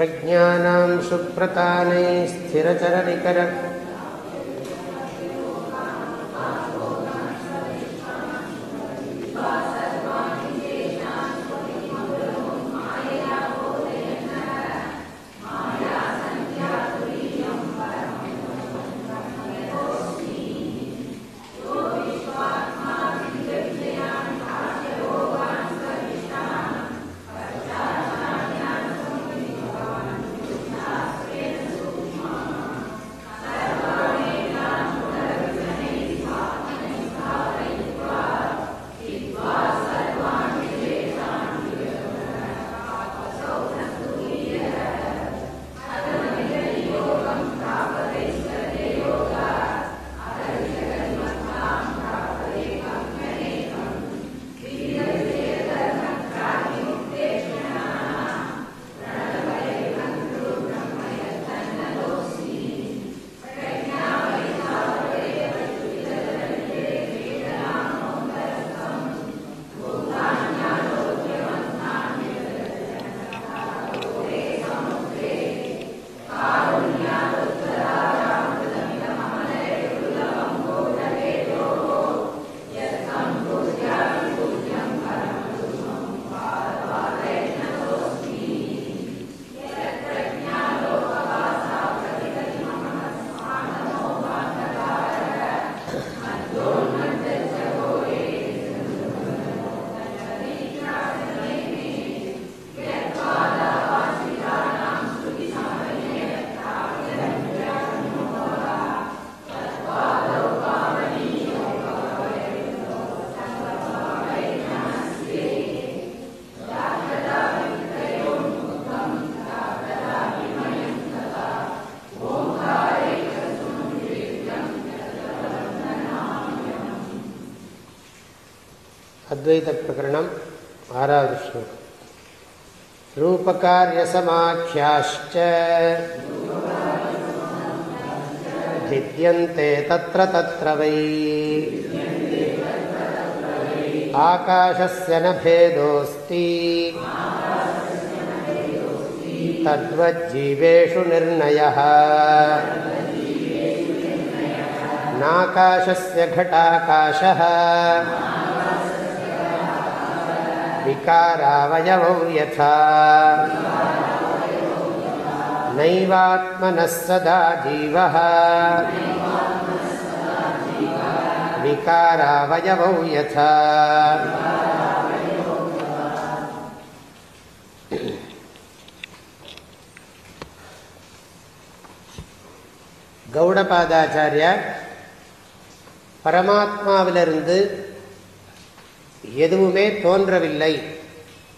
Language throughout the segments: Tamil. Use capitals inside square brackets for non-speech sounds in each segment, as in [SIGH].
प्रज्ञानां सुप्रतानैः स्थिरचरनिकर अद्वैत प्रकरणम् आराधु श्लोकम् रूपकार्यसमाख्याश्च भिद्यन्ते तत्र तत्र वै आकाशस्य न भेदोऽस्ति तद्वज्जीवेषु निर्णयः नाकाशस्य घटाकाशः विकारावयवौ यथा नैवात्मनः सदा जीवः विकारावयवौ यथा கௌடபாதாச்சாரியார் பரமாத்மாவிலிருந்து எதுவுமே தோன்றவில்லை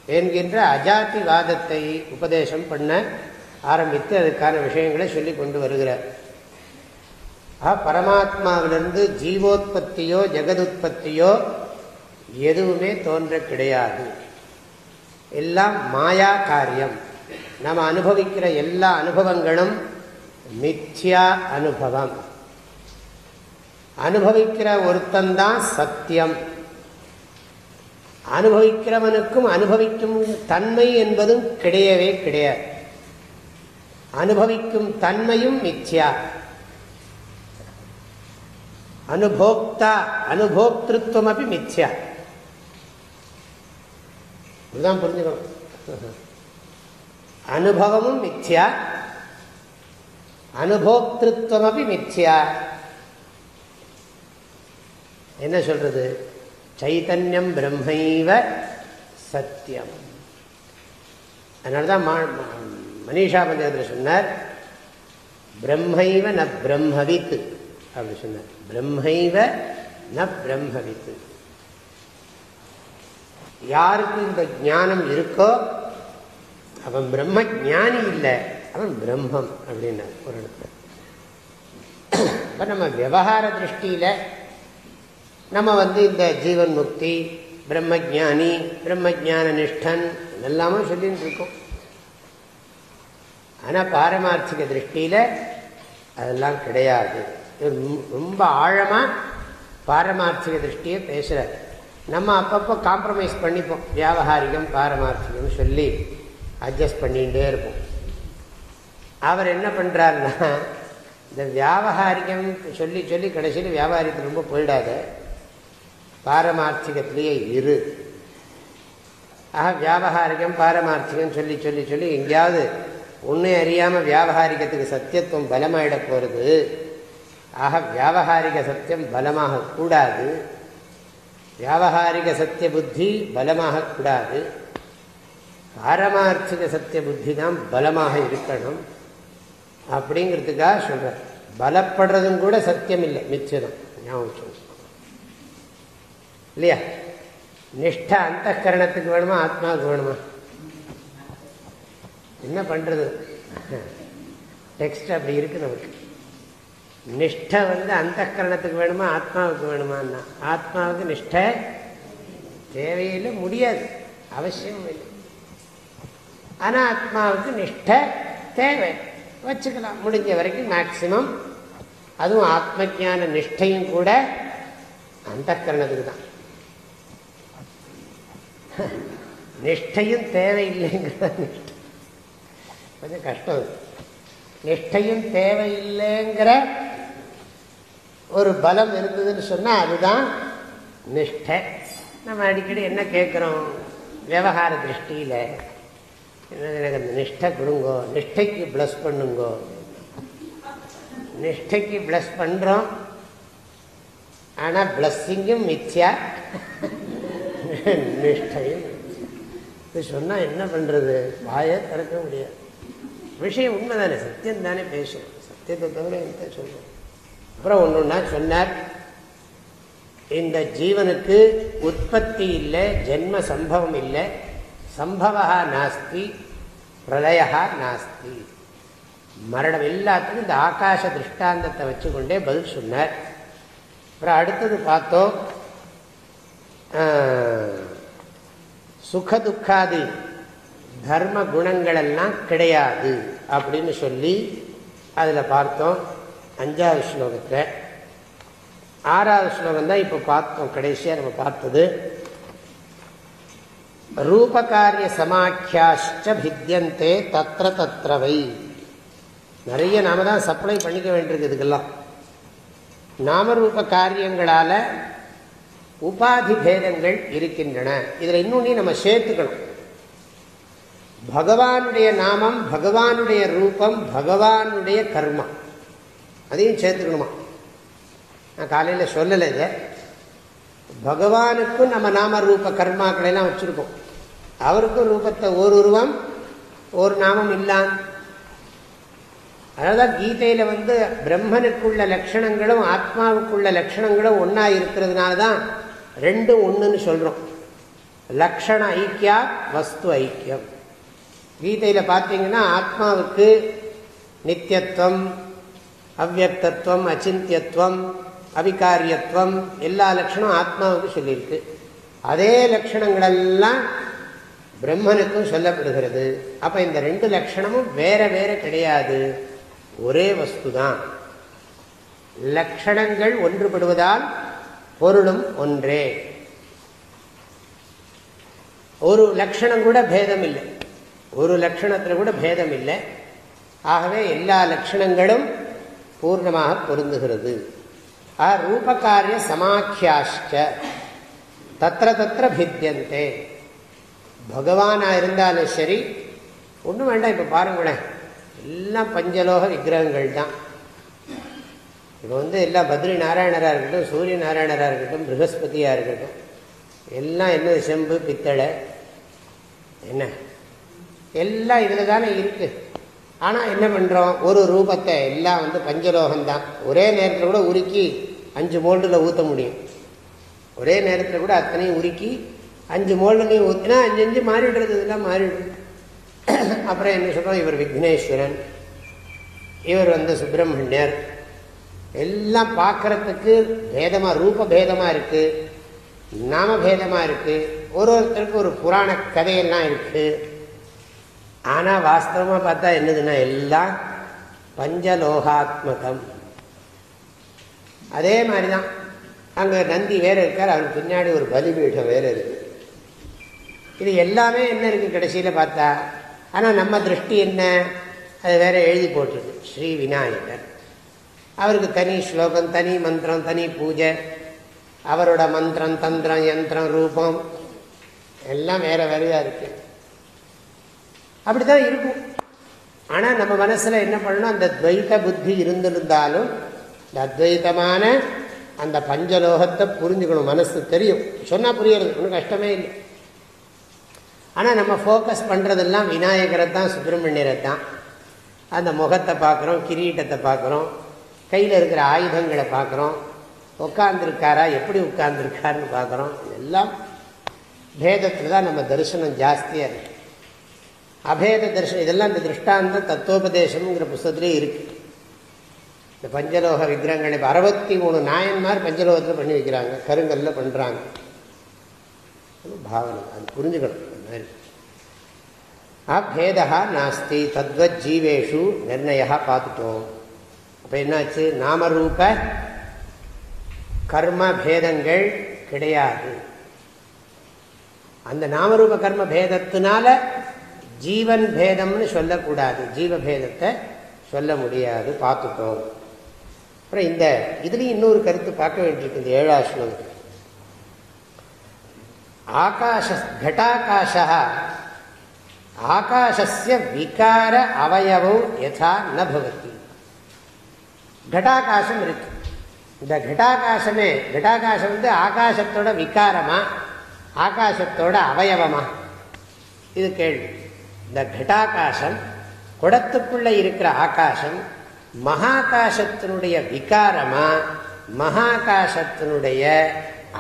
என்கின்ற அஜாதிவாதத்தை உபதேசம் பண்ண ஆரம்பித்து அதுக்கான விஷயங்களை சொல்லி கொண்டு வருகிறார். ஆ பரமாத்மாவிலிருந்து ஜீவோத்பத்தியோ ஜெகதுத்பத்தியோ எதுவுமே தோன்ற கிடையாது. எல்லாம் மாயா காரியம். நம்ம அனுபவிக்கிற எல்லா அனுபவங்களும் மித்யா அனுபவம். அனுபவிக்கிற ஒருத்தந்தான் சத்தியம். அனுபவிக்கிறவனுக்கும் அனுபவிக்கும் தன்மை என்பதும் கிடையவே கிடையாது. அனுபவிக்கும் தன்மையும் மித்யா. அனுபோக்தா அனுபோக்திருவம் அப்படி மித்யா. இதுதான் புரிஞ்சுக்கணும். அனுபவமும் மித்யா. அனுபோக்திருவம் அப்படி மித்யா. என்ன சொல்றது? சைத்தன்யம் பிரம்மைவ சத்தியம் அதனால தான் மனிஷா பஞ்சத்தில் சொன்னார் பிரம்மைவ ந பிரம்மவித்து அப்படி சொன்னார். பிரம்மைவ ந பிரம்மவித்து யாருக்கு இந்த ஞானம் இருக்கோ அவன் பிரம்ம ஞானி இல்லை அவன் பிரம்மம் அப்படின்னார் ஒரு இடத்துல. இப்போ நம்ம விவகார திருஷ்டியில் நம்ம வந்து இந்த ஜீவன் முக்தி பிரம்மஜானி பிரம்மஜான நிஷ்டன் இதெல்லாமே சொல்லிட்டு இருக்கோம் ஆனால் பாரமார்த்திக திருஷ்டியில் அதெல்லாம் கிடையாது. ரொம்ப ஆழமாக பாரமார்த்திக திருஷ்டியை பேசுகிறார் நம்ம அப்பப்போ காம்ப்ரமைஸ் பண்ணிப்போம். வியாபகாரிகம் பாரமார்த்திகம் சொல்லி அட்ஜஸ்ட் பண்ணிகிட்டே இருப்போம். அவர் என்ன பண்ணுறாருன்னா இந்த வியாபகாரிகம் சொல்லி சொல்லி கடைசியில் வியாபாரத்தை ரொம்ப போயிடாத. பாரமார்த்திகத்திலேயே இரு. ஆக வியாபகாரிகம் பாரமார்த்திகம் சொல்லி சொல்லி சொல்லி எங்கேயாவது ஒன்றே அறியாமல் வியாபகாரிகத்துக்கு சத்தியத்துவம் பலமாயிட போகிறது ஆக வியாபகாரிக சத்தியம் பலமாக கூடாது. வியாபகாரிக சத்திய புத்தி பலமாக கூடாது. பாரமார்த்திக சத்திய புத்தி தான் பலமாக இருக்கணும். அப்படிங்கிறதுக்காக சொல்கிறார் பலப்படுறதும் கூட சத்தியம் இல்லை மிச்சம் ஞாபகம் இல்லையா நிஷ்ட அந்த கரணத்துக்கு வேணுமா ஆத்மாவுக்கு வேணுமா? என்ன பண்ணுறது டெக்ஸ்ட் அப்படி இருக்கு நமக்கு. நிஷ்ட வந்து அந்த கரணத்துக்கு வேணுமா ஆத்மாவுக்கு வேணுமான்னா. ஆத்மாவுக்கு நிஷ்ட தேவையில்லை முடியாது. அவசியம் இல்லை. ஆனால் ஆத்மாவுக்கு நிஷ்ட தேவை. வச்சுக்கலாம். முடிஞ்ச வரைக்கும் மேக்சிமம் அதுவும் ஆத்ம ஜான நிஷ்டையும் கூட அந்த கரணத்துக்கு தான். நிஷ்டையும் தேவையில்லைங்கிற நிஷ்டை. கொஞ்சம் கஷ்டம் நிஷ்டையும் தேவையில்லைங்கிற ஒரு பலம் இருந்ததுன்னு சொன்னால் அதுதான் நிஷ்டை. நம்ம அடிக்கடி என்ன கேட்குறோம் விவகார திருஷ்டியில் எனக்கு அந்த நிஷ்டை கொடுங்கோ நிஷ்டைக்கு ப்ளஸ் பண்ணுங்கோ. நிஷ்டைக்கு ப்ளஸ் பண்ணுறோம் ஆனால் பிளஸ்ஸிங்கும் மித்யா. நிஷ்டையும் இது சொன்னால் என்ன பண்ணுறது வாயை திறக்க முடியாது. விஷயம் உண்மை தானே சத்தியம் தானே பேசும். சத்தியத்தை தவிர என்ன சொல்லுவோம் அப்புறம் ஒன்று ஒன்றா சொன்னார். இந்த ஜீவனுக்கு உற்பத்தி இல்லை ஜென்ம சம்பவம் இல்லை. சம்பவா நாஸ்தி பிரளயா நாஸ்தி. மரணம் எல்லாத்துக்கும் இந்த ஆகாச திருஷ்டாந்தத்தை வச்சுக்கொண்டே பதில் சொன்னார். அப்புறம் அடுத்தது பார்த்தோம். சுகதுக்காதி தர்ம குணங்களெல்லாம் கிடையாது அப்படின்னு சொல்லி அதில் பார்த்தோம். அஞ்சாவது ஸ்லோகத்தில். ஆறாவது ஸ்லோகம் தான் இப்போ பார்த்தோம். கடைசியாக நம்ம பார்த்தது. ரூபகாரிய சமாக்கியாச்ச பித்தியந்தே தத்திர தத்திரவை நிறைய நாம தான் சப்ளை பண்ணிக்க வேண்டியிருக்கு இதுக்கெல்லாம். நாமரூப காரியங்களால் உபாதி பேதங்கள் இருக்கின்றன. இதில் இன்னொன்னே நம்ம சேர்த்துக்கணும். பகவானுடைய நாமம் பகவானுடைய ரூபம் பகவானுடைய கர்மம் அதையும் சேர்த்துக்கணுமா? நான் காலையில் சொல்லலை இதை. பகவானுக்கும் நம்ம நாம ரூப கர்மாக்களையெல்லாம் வச்சுருக்கோம். அவருக்கும் ரூபத்தை ஒரு உருவம் ஒரு நாமம் இல்லான். அதாவது கீதையில் வந்து பிரம்மனுக்குள்ள லட்சணங்களும் ஆத்மாவுக்குள்ள லட்சணங்களும் ஒன்றா இருக்கிறதுனால தான் ரெண்டும் ஒன்றுன்னு சொல்கிறோம் லக்ஷண ஐக்கியா வஸ்து ஐக்கியம். கீதையில் பார்த்தீங்கன்னா ஆத்மாவுக்கு நித்தியத்துவம் அவ்வக்தத்துவம் அச்சிந்தியத்துவம் அவிகாரியத்துவம் எல்லா லட்சணம் ஆத்மாவுக்கு சொல்லியிருக்கு. அதே லட்சணங்களெல்லாம் பிரம்மனுக்கும் சொல்லப்படுகிறது. அப்போ இந்த ரெண்டு லட்சணமும் வேற வேற கிடையாது. ஒரே வஸ்து தான் லட்சணங்கள் ஒன்றுபடுவதால் பொருளும் ஒன்றே. ஒரு லட்சணம் கூட பேதம் இல்லை ஒரு லட்சணத்தில் கூட பேதம் இல்லை ஆகவே எல்லா லட்சணங்களும் பூர்ணமாக பொருந்துகிறது. ரூபகாரிய சமாக்கியாஷ்ட தத்திர தத்திர பித்தியந்தே பகவானாக இருந்தாலும் சரி ஒன்றும் வேண்டாம் இப்போ பாருங்களேன். எல்லாம் பஞ்சலோக விக்கிரகங்கள் தான் இப்போ வந்து எல்லாம் பத்ரி நாராயணராக இருக்கட்டும் சூரிய நாராயணராக இருக்கட்டும் ப்ரகஸ்பதியாக இருக்கட்டும் எல்லாம் என்னது செம்பு பித்தளை என்ன? எல்லாம் இதில் தானே இருக்குது ஆனால் என்ன பண்ணுறோம் ஒரு ரூபத்தை எல்லாம் வந்து பஞ்சலோகம்தான். ஒரே நேரத்தில் கூட உருக்கி அஞ்சு மோல்டில் ஊற்ற முடியும். ஒரே நேரத்தில் கூட அத்தனையும் உருக்கி அஞ்சு மோல்டுலையும் ஊற்றினா அஞ்சு அஞ்சு மாறிடுறது இதெல்லாம் மாறிடுது அப்புறம் என்ன சொல்கிறோம் இவர் விக்னேஸ்வரன். இவர் வந்து சுப்பிரமணியர். எல்லாம் பார்க்கறதுக்கு பேதமாக ரூப பேதமாக இருக்குது நாம பேதமாக இருக்குது ஒரு ஒருத்தருக்கு ஒரு புராண கதையெல்லாம் இருக்குது ஆனால் வாஸ்தவமாக பார்த்தா என்னதுன்னா எல்லாம் பஞ்சலோகாத்மகம். அதே மாதிரி தான் அங்கே நந்தி வேறு இருக்கார் அவருக்கு பின்னாடி ஒரு பலிபீடம் வேறு இருக்குது இது எல்லாமே என்ன இருக்குது கடைசியில் பார்த்தா ஆனால் நம்ம திருஷ்டி என்ன? அது வேற எழுதி போட்டிருக்கு. ஸ்ரீ விநாயகர். அவருக்கு தனி ஸ்லோகம் தனி மந்திரம் தனி பூஜை. அவரோட மந்திரம் தந்திரம் யந்திரம் ரூபம் எல்லாம் வேற வேறையா இருக்கு. அப்படித்தான் இருக்கும். ஆனால் நம்ம மனசில் என்ன பண்ணணும்? அந்த துவைத்த புத்தி இருந்திருந்தாலும் இந்த அத்வைத்தமான அந்த பஞ்சலோகத்தை புரிஞ்சுக்கணும். மனசு தெரியும். சொன்னால் புரியறது. ஒன்றும் கஷ்டமே இல்லை. ஆனால் நம்ம ஃபோக்கஸ் பண்ணுறதெல்லாம் விநாயகரை தான் சுப்பிரமணியரை தான் அந்த முகத்தை பார்க்குறோம் கிரீட்டத்தை பார்க்குறோம். கையில் இருக்கிற ஆயுதங்களை பார்க்குறோம். உட்காந்துருக்காரா எப்படி உட்காந்துருக்காருன்னு பார்க்குறோம். எல்லாம் பேதத்தில் தான் நம்ம தரிசனம் ஜாஸ்தியாக இருக்கு. அபேத தரிசனம் இதெல்லாம் இந்த திருஷ்டாந்த தத்துவோபதேசம்ங்கிற புஸ்தத்துலேயே இருக்குது இந்த பஞ்சலோக விக்கிரகங்கள் இப்போ அறுபத்தி மூணு நாயன்மார் பஞ்சலோகத்தில் பண்ணி வைக்கிறாங்க. கருங்கல்ல பண்ணுறாங்க பாவனை. அது புரிஞ்சுக்கணும். அபேதா நாஸ்தி தத்வத் ஜீவேஷு நிர்ணயா பார்த்துட்டோம். அப்போ என்னாச்சு? நாமரூப கர்ம பேதங்கள் கிடையாது. அந்த நாமரூப கர்ம பேதத்தினால ஜீவன் பேதம்னு சொல்லக்கூடாது. ஜீவபேதத்தை சொல்ல முடியாது. பார்த்துட்டோம். அப்புறம் இந்த இதுலேயும் இன்னொரு கருத்து பார்க்க வேண்டியிருக்கு. இந்த ஏழா ஸ்லோகத்தில். ஆகாஷ கட்டாகாஷா. ஆகாஷஸ்ய விகார அவயவம் யதா நபவதி. கட்டாகாசம் இருக்கு. இந்த கட்டாகாசமே கட்டாகாசம் வந்து ஆகாசத்தோட விகாரமா ஆகாசத்தோட அவயவமா? இது கேள்வி. இந்த கட்டாகாசம் குடத்துக்குள்ள இருக்கிற ஆகாசம் மகாகாசத்தினுடைய விகாரமா மகாகாசத்தினுடைய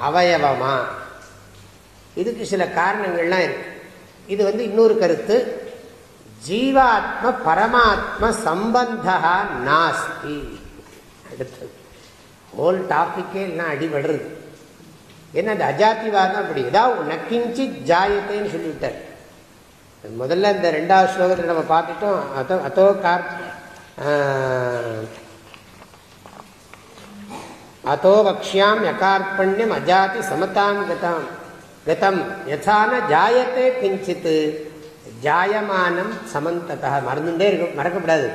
அவயவமா? இதுக்கு சில காரணங்கள்லாம் இருக்கு. இது வந்து இன்னொரு கருத்து. ஜீவாத்ம பரமாத்ம சம்பந்தா நாஸ்தி. அடுத்தது ஹோல் டாபிக்கே எல்லாம் அடிபடுறது? என்ன அந்த அஜாத்திவாதம் அப்படி. ஏதாவது நக்கிஞ்சி ஜாயத்தைன்னு சொல்லிவிட்டார். முதல்ல இந்த ரெண்டாவது ஸ்லோகத்தில் நம்ம பார்த்துட்டோம். அதோ அதோ கார் அதோ வக்ஷியாம் யகார்பண்யம் அஜாதி சமதாம் கதாம். கதம். யசான ஜாயத்தை கிஞ்சித்து ஜாயமானம் சமந்ததா. மறந்துட்டே இருக்கும் மறக்கப்படாது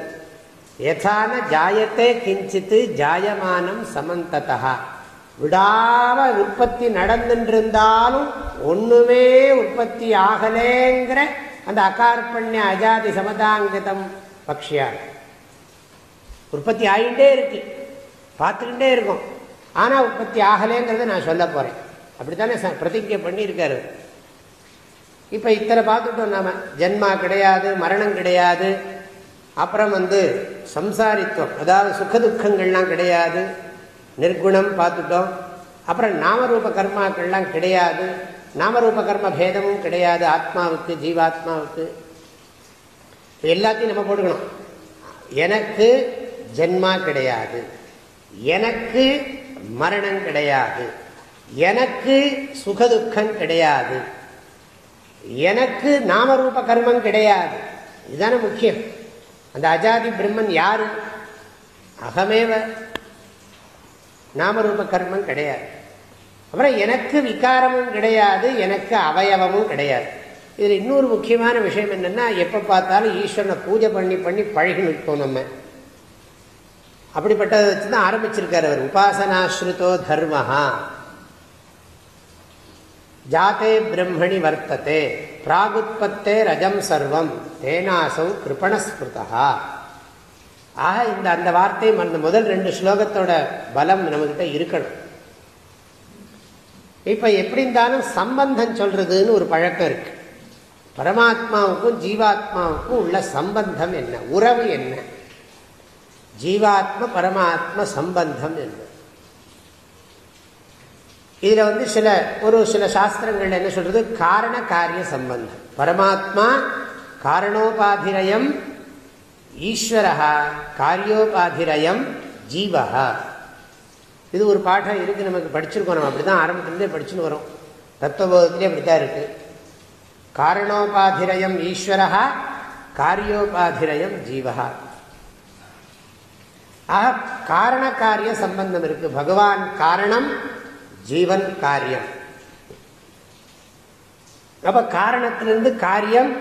எதான ஜாயத்தே கிஞ்சித்து ஜாயமானம் சமந்ததா. விடாம உற்பத்தி நடந்துருந்தாலும் ஒண்ணுமே உற்பத்தி ஆகலேங்கிற அந்த அகார்பண்ய அஜாதி சமதாங்கதம் பக்ஷியா உற்பத்தி ஆகிட்டே இருக்கு. பார்த்துக்கிட்டே இருக்கும். ஆனால் உற்பத்தி ஆகலேங்கிறத நான் சொல்ல போகிறேன் அப்படித்தானே பிரதிஜை பண்ணியிருக்காரு. இப்போ இத்தனை பார்த்துட்டோம் நாம. ஜென்மா கிடையாது மரணம் கிடையாது. அப்புறம் வந்து சம்சாரித்துவம். அதாவது சுகதுக்கங்கள்லாம் கிடையாது. நிர்குணம் பார்த்துட்டோம். அப்புறம் நாமரூப கர்மாக்கள்லாம் கிடையாது. நாமரூப கர்ம பேதமும் கிடையாது. ஆத்மாவுக்கு ஜீவாத்மாவுக்கு. எல்லாத்தையும் நம்ம போட்டுக்கணும். எனக்கு ஜென்மா கிடையாது. எனக்கு மரணம் கிடையாது. எனக்கு சுகதுக்கம் கிடையாது. எனக்கு நாமரூப கர்மம் கிடையாது. இதுதானே முக்கியம். அந்த அஜாதி பிரம்மன் யாரு? அகமேவ. நாமரூப கர்மம் கிடையாது. அப்புறம் எனக்கு விகாரமும் கிடையாது எனக்கு அவயவமும் கிடையாது. இதில் இன்னொரு முக்கியமான விஷயம் என்னென்னா எப்போ பார்த்தாலும் ஈஸ்வரனை பூஜை பண்ணி பண்ணி பழகி நிற்போம் நம்ம. அப்படிப்பட்டதை வச்சு தான் ஆரம்பிச்சிருக்கார் அவர். உபாசனாஸ்ருதோ தர்மஹா. ஜாத்தே பிரம்மணி வர்த்ததே. பிராகுத்பத்தே ரஜம் சர்வம். தேனாசௌ கிருபணஸ்பிருதா ஆக இந்த அந்த வார்த்தை அந்த முதல் ரெண்டு ஸ்லோகத்தோட பலம் நம்மகிட்ட இருக்கணும். இப்போ எப்படி இருந்தாலும் சம்பந்தம் சொல்றதுன்னு ஒரு பழக்கம் இருக்கு. பரமாத்மாவுக்கும் ஜீவாத்மாவுக்கும் உள்ள சம்பந்தம் என்ன? உறவு என்ன? ஜீவாத்ம பரமாத்ம சம்பந்தம் என்ன? இதில் வந்து சில ஒரு சில சாஸ்திரங்கள் என்ன சொல்றது? காரண காரிய சம்பந்தம். பரமாத்மா காரணோபாதிரயம் ஈஸ்வரா காரியோபாதிரயம் ஜீவகா இது ஒரு பாடம் இருக்கு நமக்கு படிச்சிருக்கோம் நம்ம அப்படிதான் ஆரம்பத்திலேருந்தே படிச்சுன்னு வரோம். தத்துவபோதத்திலே அப்படித்தான் இருக்கு. காரணோபாதிரயம் ஈஸ்வரா காரியோபாதிரயம் ஜீவகா ஆக காரண காரிய சம்பந்தம் இருக்கு. பகவான் காரணம் ஜீவன் காரியம். அப்ப காரணத்திலிருந்து காரியம்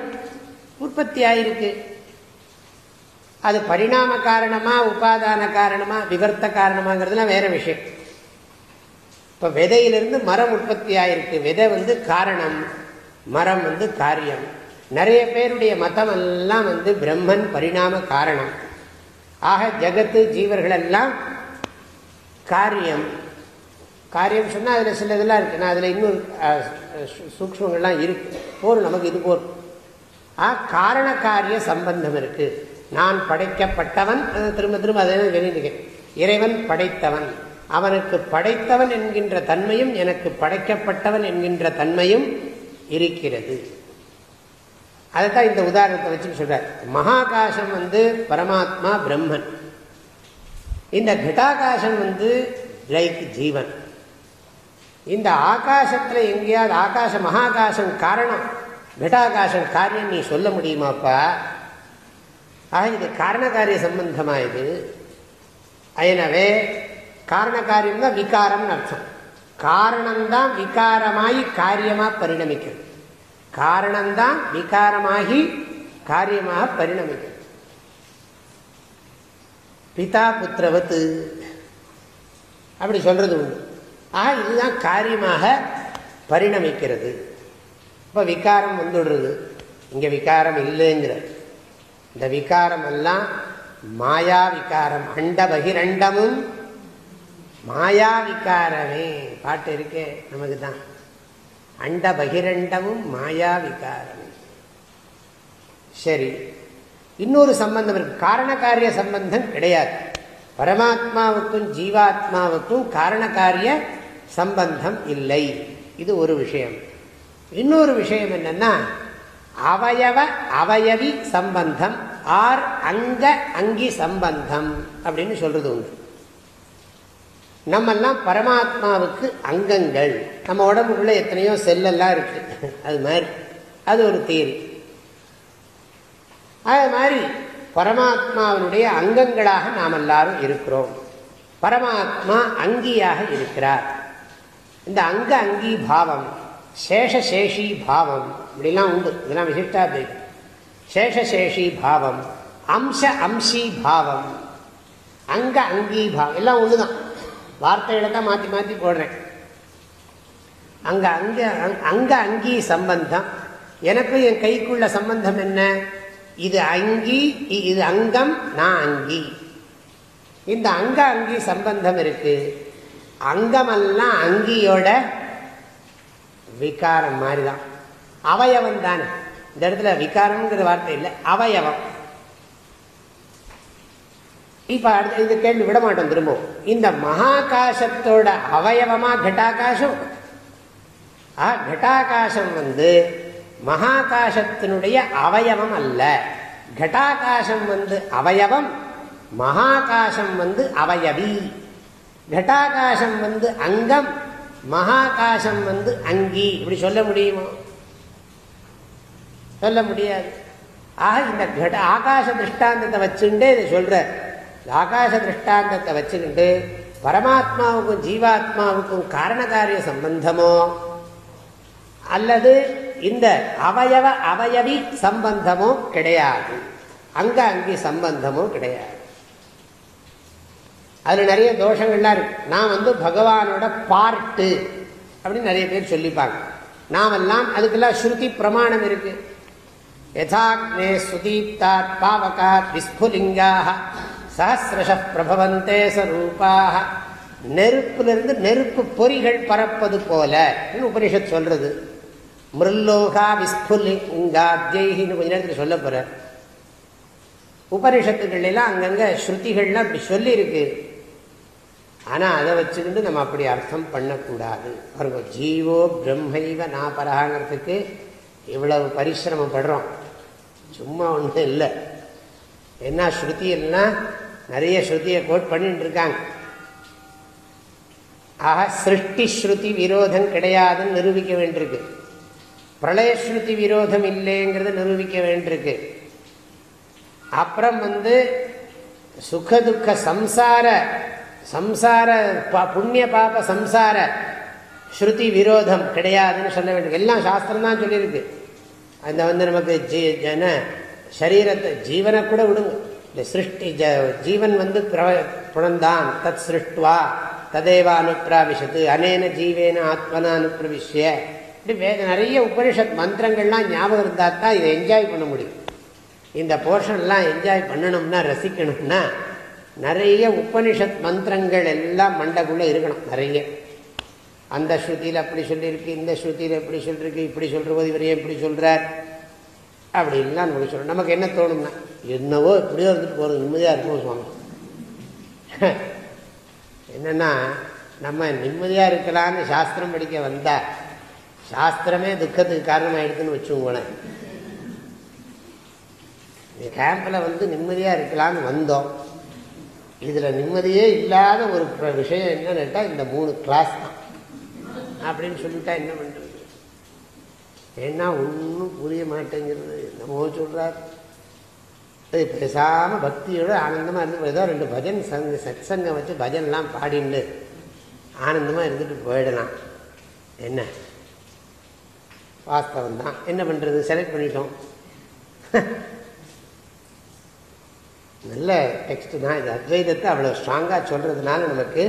உற்பத்தி ஆயிருக்கு. அது பரிணாம காரணமா உபாதான காரணமா விவர்த்த காரணமாங்கிறதுலாம் வேற விஷயம். இப்ப விதையிலிருந்து மரம் உற்பத்தி ஆயிருக்கு. விதை வந்து காரணம் மரம் வந்து காரியம். நிறைய பேருடைய மதம் எல்லாம் வந்து பிரம்மன் பரிணாம காரணம். ஆக ஜகத்து ஜீவர்கள் எல்லாம் காரியம். காரியம் சொன்னால் அதில் சில இதெல்லாம் இருக்குது நான் அதில் இன்னும் சூக்மங்கள்லாம் இருக்குது போரும் நமக்கு இது போரும் ஆ காரண காரிய சம்பந்தம் இருக்குது நான் படைக்கப்பட்டவன் திரும்ப திரும்ப அதை வெளியிடுகிறேன் இறைவன் படைத்தவன். அவனுக்கு படைத்தவன் என்கின்ற தன்மையும் எனக்கு படைக்கப்பட்டவன் என்கின்ற தன்மையும் இருக்கிறது. அதைத்தான் இந்த உதாரணத்தை வச்சு சொல்றார். மகாகாசம் வந்து பரமாத்மா பிரம்மன். இந்த கட்டாகாசம் வந்து லைக் ஜீவன். இந்த ஆகாசத்தில் எங்கேயாவது ஆகாச மகாகாசம் காரணம் மெட்டாகாசம் காரியம் நீ சொல்ல முடியுமாப்பா? ஆக இது காரணகாரிய சம்பந்தமா இது? எனவே காரண காரியம் தான் விகாரம்னு அர்த்தம். காரணம்தான் விகாரமாகி காரியமாக பரிணமிக்கிறது காரணம்தான் விகாரமாகி காரியமாக பரிணமிக்கிறது பிதா புத்திரவத்து. அப்படி சொல்றது உண்டு. ஆக இதுதான் காரியமாக பரிணமிக்கிறது. இப்போ விகாரம் வந்துடுறது. இங்கே விகாரம் இல்லைங்கிற இந்த விகாரம் எல்லாம் மாயா விகாரம் அண்ட பகிரண்டமும் மாயா விகாரமே. பாட்டு இருக்கே நமக்கு தான் அண்ட பகிரண்டமும் மாயா விகாரமே. சரி இன்னொரு சம்பந்தம் இருக்கு. காரண காரிய சம்பந்தம் கிடையாது. பரமாத்மாவுக்கும் ஜீவாத்மாவுக்கும் காரண காரிய சம்பந்தம் இல்லை. இது ஒரு விஷயம். இன்னொரு விஷயம் என்னன்னா அவயவ அவயவி சம்பந்தம் ஆர் அங்க அங்கி சம்பந்தம் அப்படின்னு சொல்றது உண்டு. நம்மெல்லாம் பரமாத்மாவுக்கு அங்கங்கள். நம்ம உடம்புக்குள்ள எத்தனையோ செல்லெல்லாம் இருக்கு. அது மாதிரி. அது ஒரு தேர். அது மாதிரி பரமாத்மாவினுடைய அங்கங்களாக நாம் எல்லாரும் இருக்கிறோம். பரமாத்மா அங்கியாக இருக்கிறார். இந்த அங்க அங்கி பாவம் சேஷசேஷி பாவம் இப்படிலாம் உண்டு. இதெல்லாம் விசிஷ்டாத்வைதம் சேஷசேஷி பாவம் அம்ச அம்சி பாவம் அங்க அங்கி பாவம் எல்லாம் ஒண்ணுதான். வார்த்தைகளை தான் மாற்றி மாற்றி போடுறேன். அங்க அங்க அங்க அங்கி சம்பந்தம். எனக்கு என் கைக்குள்ள சம்பந்தம் என்ன? இது அங்கி இது அங்கம் நான் அங்கி. இந்த அங்க அங்கி சம்பந்தம் இருக்கு. அங்கமெல்லாம் அங்கியோட விகாரம் மாதிரிதான். அவயவம் தானே. இந்த இடத்துல விகாரம்ங்கிற வார்த்தை இல்லை அவயவம். இப்ப அடுத்த இது கேள்வி விட மாட்டோம் திரும்பவும் இந்த மகாகாசத்தோட அவயவமா கட்டாகாசம்? ஆ கட்டாகாசம் வந்து மகாகாசத்தினுடைய அவயவம் அல்ல. கட்டாகாசம் வந்து அவயவம் மகாகாசம் வந்து அவயவி. கட்டாகாசம் வந்து அங்கம் மகாகாசம் வந்து அங்கி. இப்படி சொல்ல முடியுமோ? சொல்ல முடியாது. ஆக இந்த கட ஆகாச திருஷ்டாந்தத்தை வச்சுட்டு இதை சொல்ற. ஆகாச திருஷ்டாந்தத்தை வச்சுக்கிட்டு பரமாத்மாவுக்கும் ஜீவாத்மாவுக்கும் காரணகாரிய சம்பந்தமோ? அல்லது இந்த அவயவ அவயவி சம்பந்தமோ கிடையாது. அங்க அங்கி சம்பந்தமோ கிடையாது. அதில் நிறைய தோஷங்கள்லாம் இருக்கு. நான் வந்து பகவானோட பார்ட்டு அப்படின்னு நிறைய பேர் சொல்லிப்பாங்க. நாமெல்லாம் அதுக்கெல்லாம் ஸ்ருதி பிரமாணம் இருக்கு. யதாக்னே சுதீப்தாத் பாவகாத் விஸ்புலிங்காக சஹசிரஷ பிரபவந்தே சரூபாக நெருப்பிலிருந்து நெருப்பு பொறிகள் பறப்பது போல உபனிஷத் சொல்றது. மிருல்லோகா விஸ்புலிங்காத்யின்னு கொஞ்ச நேரத்தில் சொல்ல போற உபனிஷத்துக்கள் எல்லாம் அங்கங்க ஸ்ருதிகள்லாம் அப்படி சொல்லியிருக்கு. ஆனா அதை வச்சுக்கிட்டு நம்ம அப்படி அர்த்தம் பண்ணக்கூடாது. பாருங்க ஜீவோ பிரம்மைவ நாபரகாங்கிறதுக்கு இவ்வளவு பரிசிரமம் படுறோம் சும்மா ஒன்றும் இல்லை. என்ன ஸ்ருதி நிறைய ஸ்ருதியை கோட் பண்ணிட்டு இருக்காங்க. ஆக சிருஷ்டி ஸ்ருதி விரோதம் கிடையாதுன்னு நிரூபிக்க வேண்டியிருக்கு. பிரளயஸ்ருதி விரோதம் இல்லைங்கிறத நிரூபிக்க வேண்டியிருக்கு. அப்புறம் வந்து சுகதுக்க சம்சார சம்சார புண்ணிய பாப சம்சார ஸ்ருதி விரோதம் கிடையாதுன்னு சொல்ல வேண்டும். எல்லாம் சாஸ்திரம் தான் சொல்லியிருக்கு. அந்த வந்து நமக்கு ஜீ ஜன சரீரத்தை ஜீவனை கூட விடுங்க. இந்த சிருஷ்டி ஜீவன் வந்து புணந்தான் தத் சிருஷ்டுவா. ததேவா அனுப்பிராவிஷத்து அனேன ஜீவேன ஆத்மனா அனுப்பிரவிஷ்ய இப்படி வேத நிறைய உபனிஷத் மந்திரங்கள்லாம் ஞாபகம் இருந்தால் தான் இதை என்ஜாய் பண்ண முடியும். இந்த போர்ஷன்லாம் என்ஜாய் பண்ணணும்னா ரசிக்கணும்னா நிறைய உபனிஷத் மந்திரங்கள் எல்லாம் மண்டக்குள்ளே இருக்கணும் நிறைய. அந்த ஸ்ருதியில் அப்படி சொல்லியிருக்கு இந்த ஸ்ருதியில் எப்படி சொல்லியிருக்கு இப்படி சொல்கிறது இவர் எப்படி சொல்கிறார் அப்படின்லாம் நமக்கு சொல்கிறோம் நமக்கு என்ன தோணும்னா என்னவோ இப்படியோ இருந்துட்டு போகிறது நிம்மதியாக இருக்கும் சுவாமி? என்னென்னா நம்ம நிம்மதியாக இருக்கலான்னு சாஸ்திரம் படிக்க வந்தால் சாஸ்திரமே துக்கத்துக்கு காரணமாகிடுதுன்னு வச்சுக்கோங்களேன். கேம்பில் வந்து நிம்மதியாக இருக்கலான்னு வந்தோம். இதில் நிம்மதியே இல்லாத ஒரு விஷயம் என்னன்னு கேட்டால் இந்த மூணு கிளாஸ் தான். அப்படின்னு சொல்லிட்டா என்ன பண்ணுறது ஏன்னா ஒன்றும் புரிய மாட்டேங்கிறது. என்னமோ சொல்கிறார் அது பேசாமல் பக்தியோட ஆனந்தமாக இருந்து ஏதோ ரெண்டு பஜன் சங்க சத் சங்கம் வச்சு பஜன்லாம் பாடிண்டு ஆனந்தமாக இருந்துட்டு போயிடலாம். என்ன? வாஸ்தவம் தான் என்ன பண்ணுறது செலக்ட் பண்ணிட்டோம். [LAUGHS] நல்ல டெக்ஸ்ட் தான் இது. அத்வைதத்தை அவ்வளோ ஸ்ட்ராங்காக சொல்கிறதுனால நமக்கு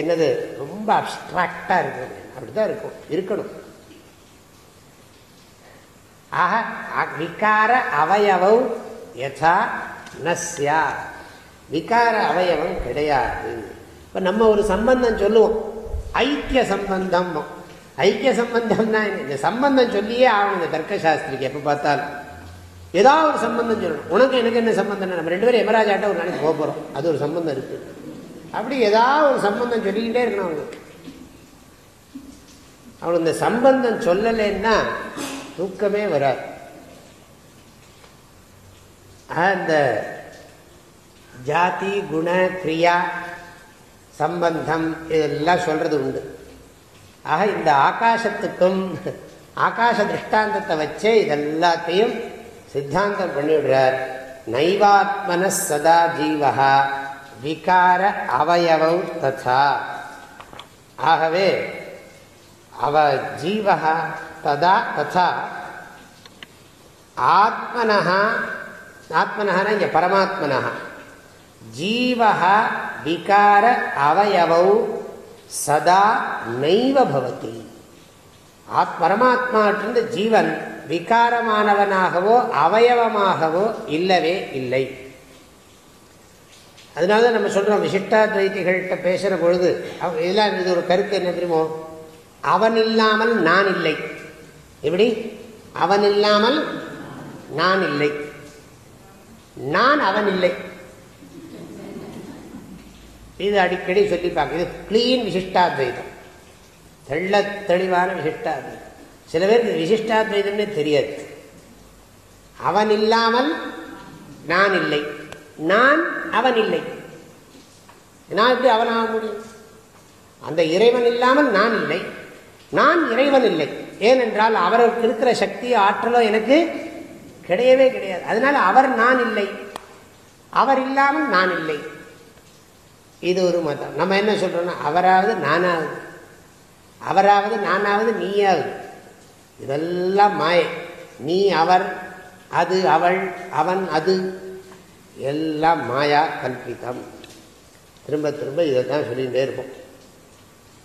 என்னது ரொம்ப அப்ட்ராக்டாக இருக்குது அப்படி தான் இருக்கும். இருக்கணும். ஆக விகார அவயவம் யதா நஸ்யா. விகார அவயவம் கிடையாது. இப்போ நம்ம ஒரு சம்பந்தம் சொல்லுவோம். ஐக்கிய சம்பந்தம். ஐக்கிய சம்பந்தம்னா இந்த சம்பந்தம் சொல்லியே ஆகணும் இந்த தர்க்கசாஸ்திரிக்கு எப்போ பார்த்தாலும். ஏதாவது ஒரு சம்பந்தம் சொல்லணும். உனக்கு எனக்கு என்ன சம்பந்தம் நம்ம ரெண்டு பேரும் எமராஜாட்ட ஒரு நாளைக்கு போக போகிறோம் அது ஒரு சம்பந்தம் இருக்கு. அப்படி ஏதாவது ஒரு சம்பந்தம் சொல்லிக்கிட்டே இருக்கணும் அவங்களுக்கு அவனுக்கு இந்த சம்பந்தம் சொல்லலைன்னா தூக்கமே வராது. அந்த ஜாதி குண கிரியா சம்பந்தம் இதெல்லாம் சொல்றது உண்டு. ஆக இந்த ஆகாசத்துக்கும் ஆகாச திருஷ்டாந்தத்தை வச்சே இதெல்லாத்தையும் சித்தாந்தம் பண்ணிவிடுறார். நைவாத்மன சதா ஜீவகா விகார அவயவம் ததா. ஆகவே அவ ஜீவகா ததா ததா. ஆத்மனஹா ஆத்மனஹான இங்கே பரமாத்மனஹா. ஜீவகா விகார அவயவம் சதா நைவ பவதி. பரமாத்மாட்டிருந்து ஜீவன் விகாரமானவனாகவோ அவயவமாகவோ இல்லவே இல்லை. அதனால தான் நம்ம சொல்கிறோம் விசிஷ்டாத்வைத்திகள்கிட்ட பேசுகிற பொழுது இதெல்லாம் இது ஒரு கருத்து என்ன தெரியுமோ? அவன் இல்லாமல் நான் இல்லை. எப்படி? அவன் இல்லாமல் நான் இல்லை. நான் அவன் இல்லை. இது அடிக்கடி சொல்லி இது கிளீன் விசிஷ்டாத்வைதம். தெள்ள தெளிவான விசிஷ்டாத்வைதம் சில பேருக்கு விசிஷ்டாத்வைதம்னே தெரியாது. அவன் இல்லாமல் நான் இல்லை. நான் அவன் இல்லை. நான் எப்படி அவன் ஆக முடியும்? அந்த இறைவன் இல்லாமல் நான் இல்லை. நான் இறைவன் இல்லை. ஏனென்றால் அவருக்கு இருக்கிற சக்தியோ ஆற்றலோ எனக்கு கிடையவே கிடையாது. அதனால அவர் நான் இல்லை. அவர் இல்லாமல் நான் இல்லை. இது ஒரு மதம். நம்ம என்ன சொல்றோம்னா அவராவது நானாவது. அவராவது நானாவது நீயாவது. இதெல்லாம் மாய. நீ அவர் அது அவள் அவன் அது. எல்லாம் மாயா கல்பிதம். திரும்ப திரும்ப இதை தான் சொல்லிகிட்டே இருப்போம்.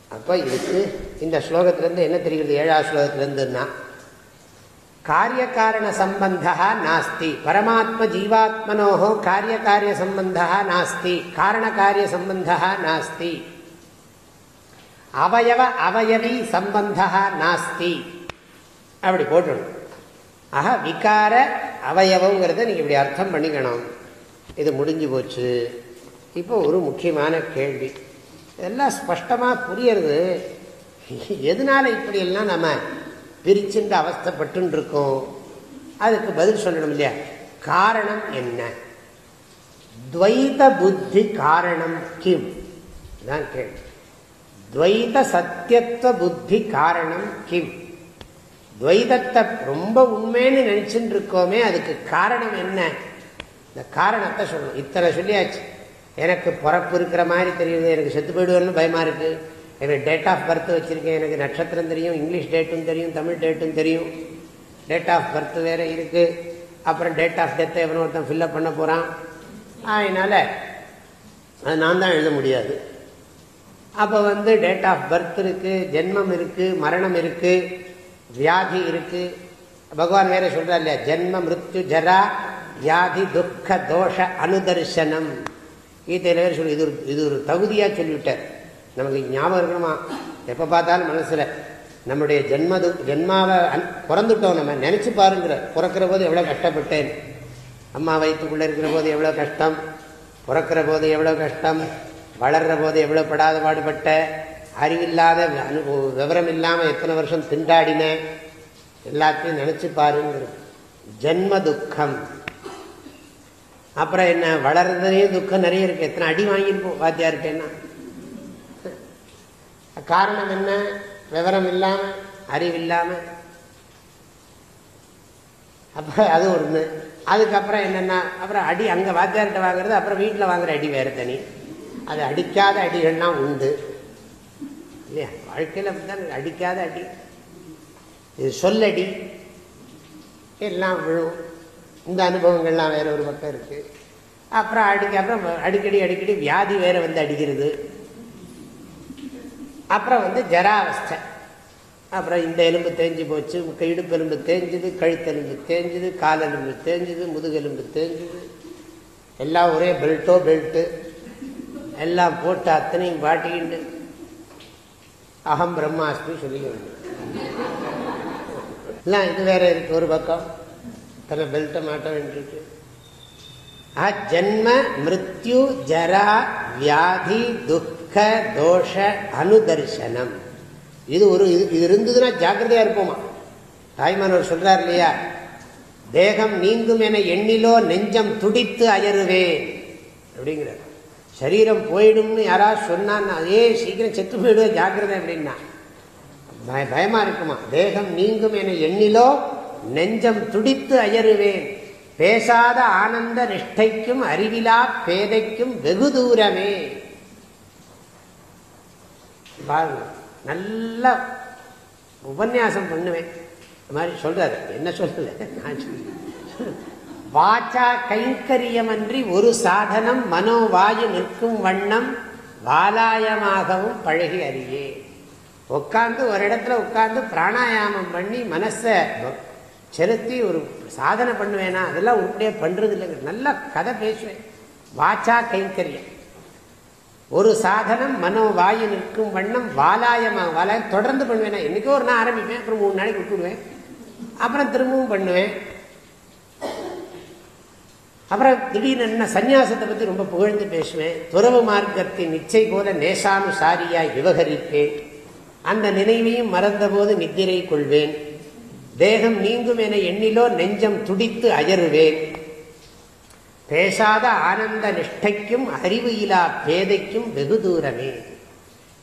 அப்போ இதுக்கு இந்த ஸ்லோகத்திலேருந்து என்ன தெரிகிறது? ஏழாவது ஸ்லோகத்திலேருந்துன்னா காரியக்காரண சம்பந்தா நாஸ்தி பரமாத்ம ஜீவாத்மனோ காரியகாரிய சம்பந்தா நாஸ்தி காரண காரிய சம்பந்தா நாஸ்தி. அவயவ அவயவி சம்பந்தா நாஸ்தி. அப்படி போட்டுடணும். ஆக விகார அவயவங்கிறத நீங்கள் இப்படி அர்த்தம் பண்ணிக்கணும். இது முடிஞ்சு போச்சு. இப்போ ஒரு முக்கியமான கேள்வி. இதெல்லாம் ஸ்பஷ்டமாக புரியறது. எதனால இப்படியெல்லாம் நம்ம பிரிச்சுட்டு அவஸ்தப்பட்டு இருக்கோம் அதுக்கு பதில் சொல்லணும் இல்லையா? காரணம் என்ன? துவைத புத்தி காரணம் கிம்? தான் கேள்வி. துவைத சத்தியத்துவ புத்தி காரணம் கிம்? துவைதத்தை ரொம்ப உண்மைன்னு நினைச்சுட்டு இருக்கோமே அதுக்கு காரணம் என்ன? இந்த காரணத்தை சொல்லணும். இத்தனை சொல்லியாச்சு. எனக்கு பிறப்பு இருக்கிற மாதிரி தெரியுது எனக்கு செத்து போயிடுவேன்னு பயமா இருக்கு. எனக்கு டேட் ஆஃப் பர்த் வச்சிருக்கேன் எனக்கு நட்சத்திரம் தெரியும் இங்கிலீஷ் டேட்டும் தெரியும் தமிழ் டேட்டும் தெரியும். டேட் ஆஃப் பர்த் வேற இருக்கு. அப்புறம் டேட் ஆஃப் டெத்தை எவனோ ஒருத்தன் ஃபில்லப் பண்ண போகிறான் அதனால் அது நான் தான் எழுத முடியாது. அப்போ வந்து டேட் ஆஃப் பர்த் இருக்குது ஜென்மம் இருக்குது மரணம் இருக்குது வியாதி இருக்குது பகவான் வேற சொல்கிறார் இல்லையா? ஜென்ம மிருத்யு ஜரா வியாதி துக்க தோஷ அனுதர்சனம். கீதையில் வேறு சொல்லி இது ஒரு இது ஒரு தகுதியாக சொல்லிவிட்டார். நமக்கு ஞாபகம் இருக்கணுமா? எப்போ பார்த்தாலும் மனசில் நம்முடைய ஜென்மது ஜென்மாவை பிறந்துட்டோம் நம்ம. நினச்சி பாருங்கிற பிறக்கிற போது எவ்வளோ கஷ்டப்பட்டேன். அம்மா வயிற்றுக்குள்ளே இருக்கிற போது எவ்வளோ கஷ்டம். பிறக்கிற போது எவ்வளோ கஷ்டம். வளர்கிற போது எவ்வளோ படாத பாடுபட்ட அறிவில்லாத விவரம் இல்லாமல் எத்தனை வருஷம் திண்டாடினேன் எல்லாத்தையும் நினச்சி பாருங்கிற ஜென்ம துக்கம். அப்புறம் என்ன வளர்றதுலேயும் துக்கம் நிறைய இருக்கு. எத்தனை அடி வாங்கியிருப்போம் வாத்தியார்கிட்டேன்னா காரணம் என்ன? விவரம் இல்லாமல் அறிவில்லாமல் அப்புறம் அது ஒன்று அதுக்கப்புறம் என்னென்னா அப்புறம் அடி அங்கே வாத்தியார்கிட்ட வாங்குறது அப்புறம் வீட்டில் வாங்குற அடி வேறு தனி. அது அடிக்காத அடிகள்லாம் உண்டு. இல்லையா? வாழ்க்கையில் அப்படிதான் அடிக்காத அடி. இது சொல்லடி. எல்லாம் விழும். இந்த அனுபவங்கள்லாம் வேற ஒரு பக்கம் இருக்கு. அப்புறம் அடிக்க அப்புறம் அடிக்கடி அடிக்கடி வியாதி வேற வந்து அடிக்கிறது. அப்புறம் வந்து ஜராவஸ்தை. அப்புறம் இந்த எலும்பு தேஞ்சு போச்சு இடுப்பு எலும்பு தேஞ்சுது கழுத்தெலும்பு தேஞ்சுது காலெலும்பு தேஞ்சுது முதுகெலும்பு தேஞ்சுது. எல்லாம் ஒரே பெல்ட்டோ பெல்ட்டு எல்லாம் போட்டு அத்தனையும் பாட்டிக்கிண்டு அகம் பிரம்மாஸ்மி சொல்லிக்க வேண்டும். எல்லாம் இது வேற இருக்கு ஒரு பக்கம். தன்னை பெல்ட்டை மாட்ட வேண்டியிருக்கு. ஜென்ம மிருத்யு ஜரா வியாதி துக்க தோஷ அனுதர்சனம் இது ஒரு இது இது இருந்ததுன்னா ஜாக்கிரதையா இருப்போமா? தாய்மானவர் சொல்றார் இல்லையா? தேகம் நீங்கும் என எண்ணிலோ நெஞ்சம் துடித்து அயருவேன் அப்படிங்கிறார். சரீரம் போயிடும்னு யாராவது சொன்னான்னா அதே சீக்கிரம் செத்து போயிடுவேன் ஜாக்கிரதை அப்படின்னா. பயமா இருக்குமா? தேகம் நீங்கும் என எண்ணிலோ நெஞ்சம் துடித்து அயறுவேன் பேசாத ஆனந்த நிஷ்டைக்கும் அறிவிலா பேதைக்கும் வெகு தூரமே. பாருங்க நல்ல உபன்யாசம் பண்ணுவேன். மாதிரி சொல்றாரு. என்ன சொல்லல? நான் வாச்சா கைங்கரியமன்றி ஒரு சாதனம் மனோவாயு நிற்கும் வண்ணம் வாலாயமாகவும் பழகி அறியே. உட்காந்து ஒரு இடத்துல உட்காந்து பிராணாயாமம் பண்ணி மனசை செலுத்தி ஒரு சாதனை பண்ணுவேனா? அதெல்லாம் உருப்படியே பண்றது இல்லைங்க நல்லா கதை பேசுவேன். வாச்சா கைங்கரியம். ஒரு சாதனம் மனோ வாயு நிற்கும் வண்ணம் வாலாயமாக வாலாயம் தொடர்ந்து பண்ணுவேன்? என்னைக்கோ ஒரு நாள் ஆரம்பிப்பேன். அப்புறம் மூணு நாளைக்கு விட்டுடுவேன். அப்புறம் திரும்பவும் பண்ணுவேன். அப்புறம் திடீர்னு என்ன சன்னியாசத்தை பற்றி ரொம்ப புகழ்ந்து பேசுவேன். துறவு மார்க்கத்தின் நிச்சை போல நேசானுசாரியாய் விவகரிப்பேன். அந்த நினைவையும் மறந்தபோது நித்திரை கொள்வேன். தேகம் நீங்கும் என எண்ணிலோ நெஞ்சம் துடித்து அயருவேன். பேசாத ஆனந்த நிஷ்டைக்கும் அறிவு இலா பேதைக்கும் வெகு தூரமே.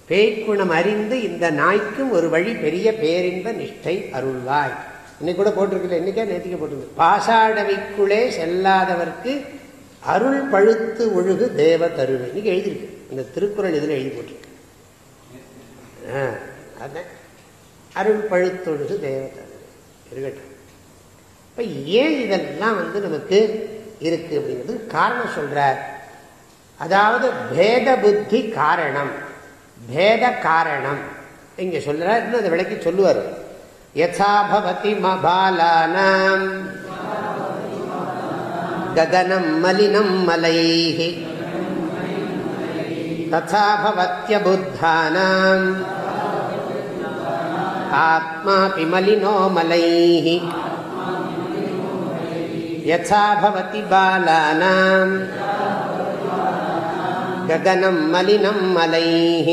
பேய்க்குணம் அறிந்து இந்த நாய்க்கும் ஒரு வழி பெரிய பேரின்ப நிஷ்டை அருள்வாய். இன்னைக்கு கூட போட்டிருக்கல இன்னைக்கே நேத்திக்க போட்டிருக்கு பாசாடவிக்குள்ளே செல்லாதவர்க்கு அருள் பழுத்து ஒழுகு தேவ தருவை இன்னைக்கு எழுதியிருக்கு. இந்த திருக்குறள் இதில் எழுதி போட்டிருக்கு. அதான் அருள் பழுத்தொழுகு தேவ தருவை இருக்கட்டும். இப்போ ஏன் இதெல்லாம் வந்து நமக்கு இருக்கு அப்படிங்கிறது காரணம் சொல்றார். அதாவது பேத புத்தி காரணம். பேத காரணம். இங்கே சொல்கிறார் இன்னும் அதை விளக்கி சொல்லுவார். யசாபவதி மபாலானாம் ககனம் மலினம் மலைः तथा भवत्यबुद्धानाम् आत्मापि मलिनो मलैः यथा भवति बालानाम् गगनं मलिनं मलैः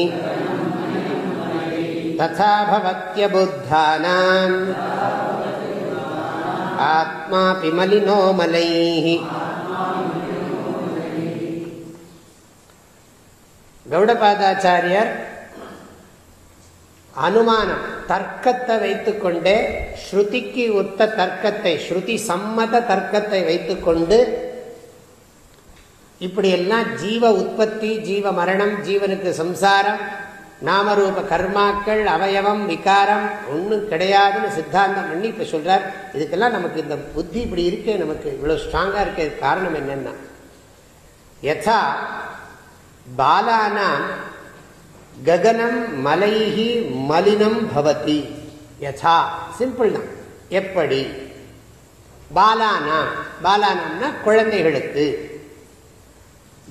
तथा भवत्यबुद्धानाम् आत्मापि मलिनो मलैः கௌடபாதாச்சாரியர் அனுமானம் தர்க்கத்தை வைத்துக்கொண்டே ஸ்ருதிக்கு ஒத்த தர்க்கத்தை ஸ்ருதி சம்மத தர்க்கத்தை வைத்துக்கொண்டு இப்படியெல்லாம் ஜீவ உற்பத்தி ஜீவ மரணம் ஜீவனுக்கு சம்சாரம் நாமரூப கர்மாக்கள் அவயவம் விகாரம் ஒன்றும் கிடையாதுன்னு சித்தாந்தம் பண்ணி இப்போ சொல்கிறார் இதுக்கெல்லாம் நமக்கு இந்த புத்தி இப்படி இருக்கே நமக்கு இவ்வளோ ஸ்ட்ராங்காக இருக்கிறது காரணம் என்னென்னா யதா பாலானாம் ககனம் மலைகி மலினம் பவதி. யதா சிம்பிள் தான். எப்படி? பாலானா பாலானம்னா குழந்தைகளுக்கு.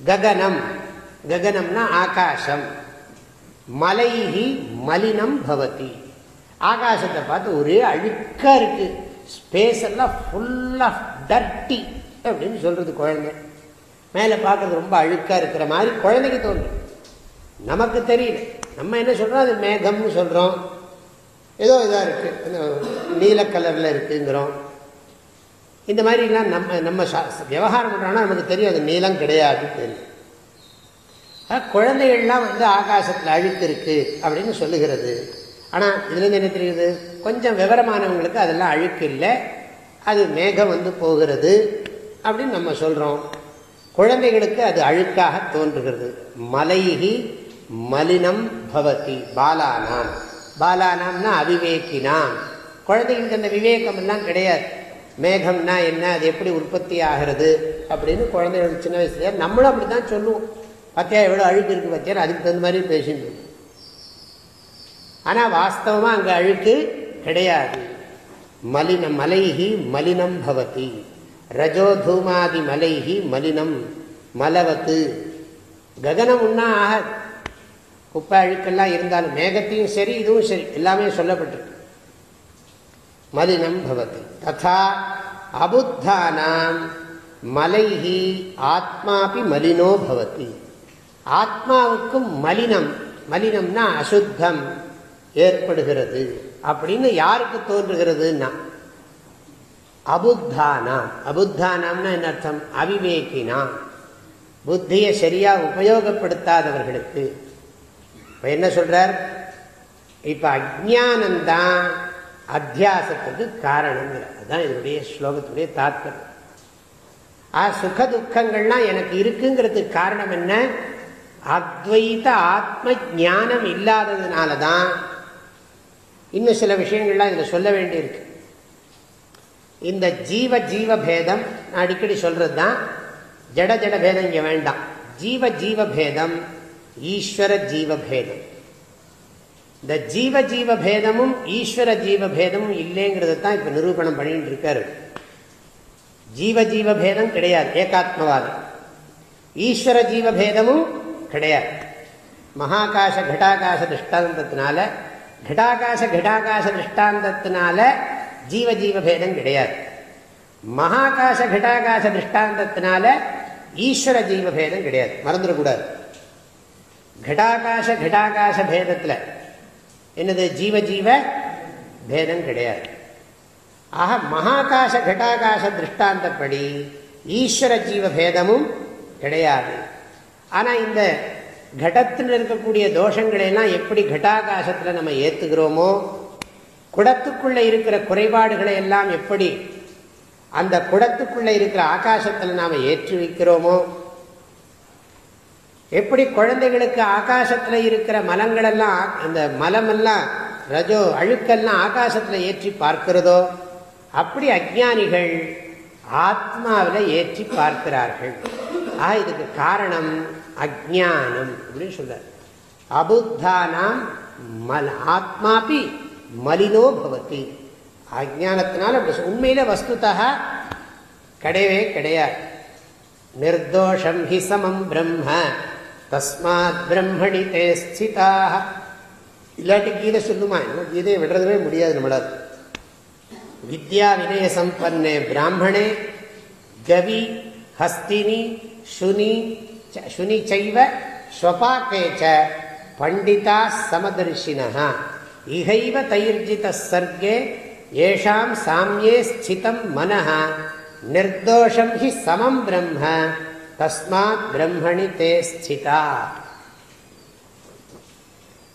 ககனம் ககனம்னா ஆகாசம். மலைகி மலினம் பவதி. ஆகாசத்தை பார்த்து ஒரே அழுக்கா இருக்கு. ஸ்பேஸ் எல்லாம் ஃபுல் ஆஃப் டர்ட்டி அப்படின்னு சொல்றது குழந்தை. மேலே பார்க்கறது ரொம்ப அழுக்கா இருக்கிற மாதிரி குழந்தைக்கு தோன்றும். நமக்கு தெரியல. நம்ம என்ன சொல்றோம்? அது மேகம்னு சொல்றோம். ஏதோ இதாக இருக்கு. நீல கலர்ல இருக்குங்கிறோம். இந்த மாதிரிலாம் நம்ம நம்ம விவகாரம் பண்ணுறோம்னா நமக்கு தெரியும் அது நீளம் கிடையாது தெரியும். குழந்தைகள்லாம் வந்து ஆகாசத்தில் அழுக்கு அப்படின்னு சொல்லுகிறது. ஆனால் இதுலேருந்து என்ன தெரியுது? கொஞ்சம் விவரமானவங்களுக்கு அதெல்லாம் அழுக்கு இல்லை. அது மேகம் வந்து போகிறது அப்படின்னு நம்ம சொல்கிறோம் குழந்தைகளுக்கு அது அழுக்காக தோன்றுகிறது. மலைகி மலினம் பவதி பாலானாம். பாலானாம்னா அவிவேக்கினாம் குழந்தைகளுக்கு அந்த விவேகம் எல்லாம் கிடையாது. மேகம்னா என்ன? அது எப்படி உற்பத்தி ஆகிறது? அப்படின்னு குழந்தைகள் சின்ன வயசுல நம்மளும் அப்படி தான் சொல்லுவோம். பத்தியா எவ்வளோ அழுக்கு இருக்குது பத்தியா அதுக்கு தகுந்த மாதிரி பேசிட்டு ஆனால் வாஸ்தவமாக அங்கே அழுக்கு கிடையாது. மலின மலைகி மலினம் பவதி. ரஜோதூமாதி மலைகி மலினம் மலவத்து. ககனம் உண்ணா ஆக குப்பை அழுக்கெல்லாம் இருந்தாலும் மேகத்தையும் சரி இதுவும் சரி எல்லாமே சொல்லப்பட்டிருக்கு. மலினம் பவதி. ததா அபுத்தானாம் மலைகி ஆத்மாபி மலினோ பவதி. ஆத்மாவுக்கும் மலினம். மலினம்னா அசுத்தம் ஏற்படுகிறது. அப்படின்னு யாருக்கு தோன்றுகிறதுனா அபுத்தானாம் அபுத்தானாம்னா என்ன அர்த்தம்? அவிவேகினாம் புத்தியை சரியா உபயோகப்படுத்தாதவர்களுக்கு. இப்போ என்ன சொல்றார்? இப்போ அஜானந்தான் அத்தியாசத்துக்கு காரணங்கிற அதுதான் இதனுடைய ஸ்லோகத்துடைய தாத்பரியம் சுக துக்கங்கள்லாம் எனக்கு இருக்குங்கிறதுக்கு காரணம் என்ன? அத்வைத ஆத்ம ஜானம் இல்லாததுனால தான் இன்னும் சில விஷயங்கள்லாம் இதில் சொல்ல வேண்டியிருக்கு. இந்த ஜீவ ஜீவ பேதம் நான் அடிக்கடி சொல்றது தான் ஜட ஜட பேதம் இங்கே வேண்டாம். ஜீவ ஜீவ பேதம் ஈஸ்வர ஜீவ பேதம். இந்த ஜீவ ஜீவ பேதமும் ஈஸ்வர ஜீவ பேதமும் இல்லைங்கிறத தான் இப்போ நிரூபணம் பண்ணிட்டு இருக்காரு. ஜீவ ஜீவ பேதம் கிடையாது ஏகாத்மவாதம். ஈஸ்வர ஜீவ பேதமும் கிடையாது மகாகாச கட்டாகாச திருஷ்டாந்தத்தினால கட்டாகாச கட்டாகாச திருஷ்டாந்தத்தினால ஜீவ ஜீவ பேதம் கிடையாது। மகாகாச கட்டாகாச திருஷ்டாந்தத்தினால ஈஸ்வர ஜீவ பேதம் கிடையாது। மறந்துடக்கூடாது। கடாகாச கடாகாச பேதத்தில் என்னது? ஜீவ ஜீவ பேதம் கிடையாது। ஆக மகாகாச கட்டாகாச திருஷ்டாந்தப்படி ஈஸ்வர ஜீவ பேதமும் கிடையாது। ஆனால் இந்த கடத்தில் இருக்கக்கூடிய தோஷங்களை எல்லாம் எப்படி கட்டாகாசத்தில் நம்ம ஏற்றுகிறோமோ குடத்துக்குள்ளே இருக்கிற குறைபாடுகளை எல்லாம் எப்படி அந்த குடத்துக்குள்ளே இருக்கிற ஆகாசத்தில் நாம் ஏற்றி வைக்கிறோமோ எப்படி குழந்தைகளுக்கு ஆகாசத்தில் இருக்கிற மலங்களெல்லாம் அந்த மலமெல்லாம் ரஜோ அழுக்கெல்லாம் ஆகாசத்தில் ஏற்றி பார்க்கிறதோ அப்படி அஜானிகள் ஆத்மாவில் ஏற்றி பார்க்கிறார்கள். ஆக இதுக்கு காரணம் அஜானம் அப்படின்னு சொல்றார். அபுத்தானாம் மல் ஆத்மாபி மலினோ பவதி. அஜானத்தினால உண்மையில வஸ்துதா கிடையவே கிடையாது. நிர்தோஷம் ஹி சமம் பிரம்ம தஸ்மாத் பிரம்மணி தே ஸ்திதாக இல்லாட்டி கீதை சொல்லுமா? இன்னும் கீதையை விடுறதுவே முடியாது நம்மளால். வித்யா வினய சம்பன்னே பிராமணே கவி ஹஸ்தினி சுனி சுனி செய்வ ஸ்வபாக்கேச்ச பண்டிதா சமதர்ஷினா இகைவ தைர்ஜித சர்க்கே ஏஷாம் சாமியே ஸ்திதம் மனஹ. நிர்தோஷம் ஹி சமம் பிரம்ம தஸ்மாத் பிரம்மணி தே ஸ்திதா.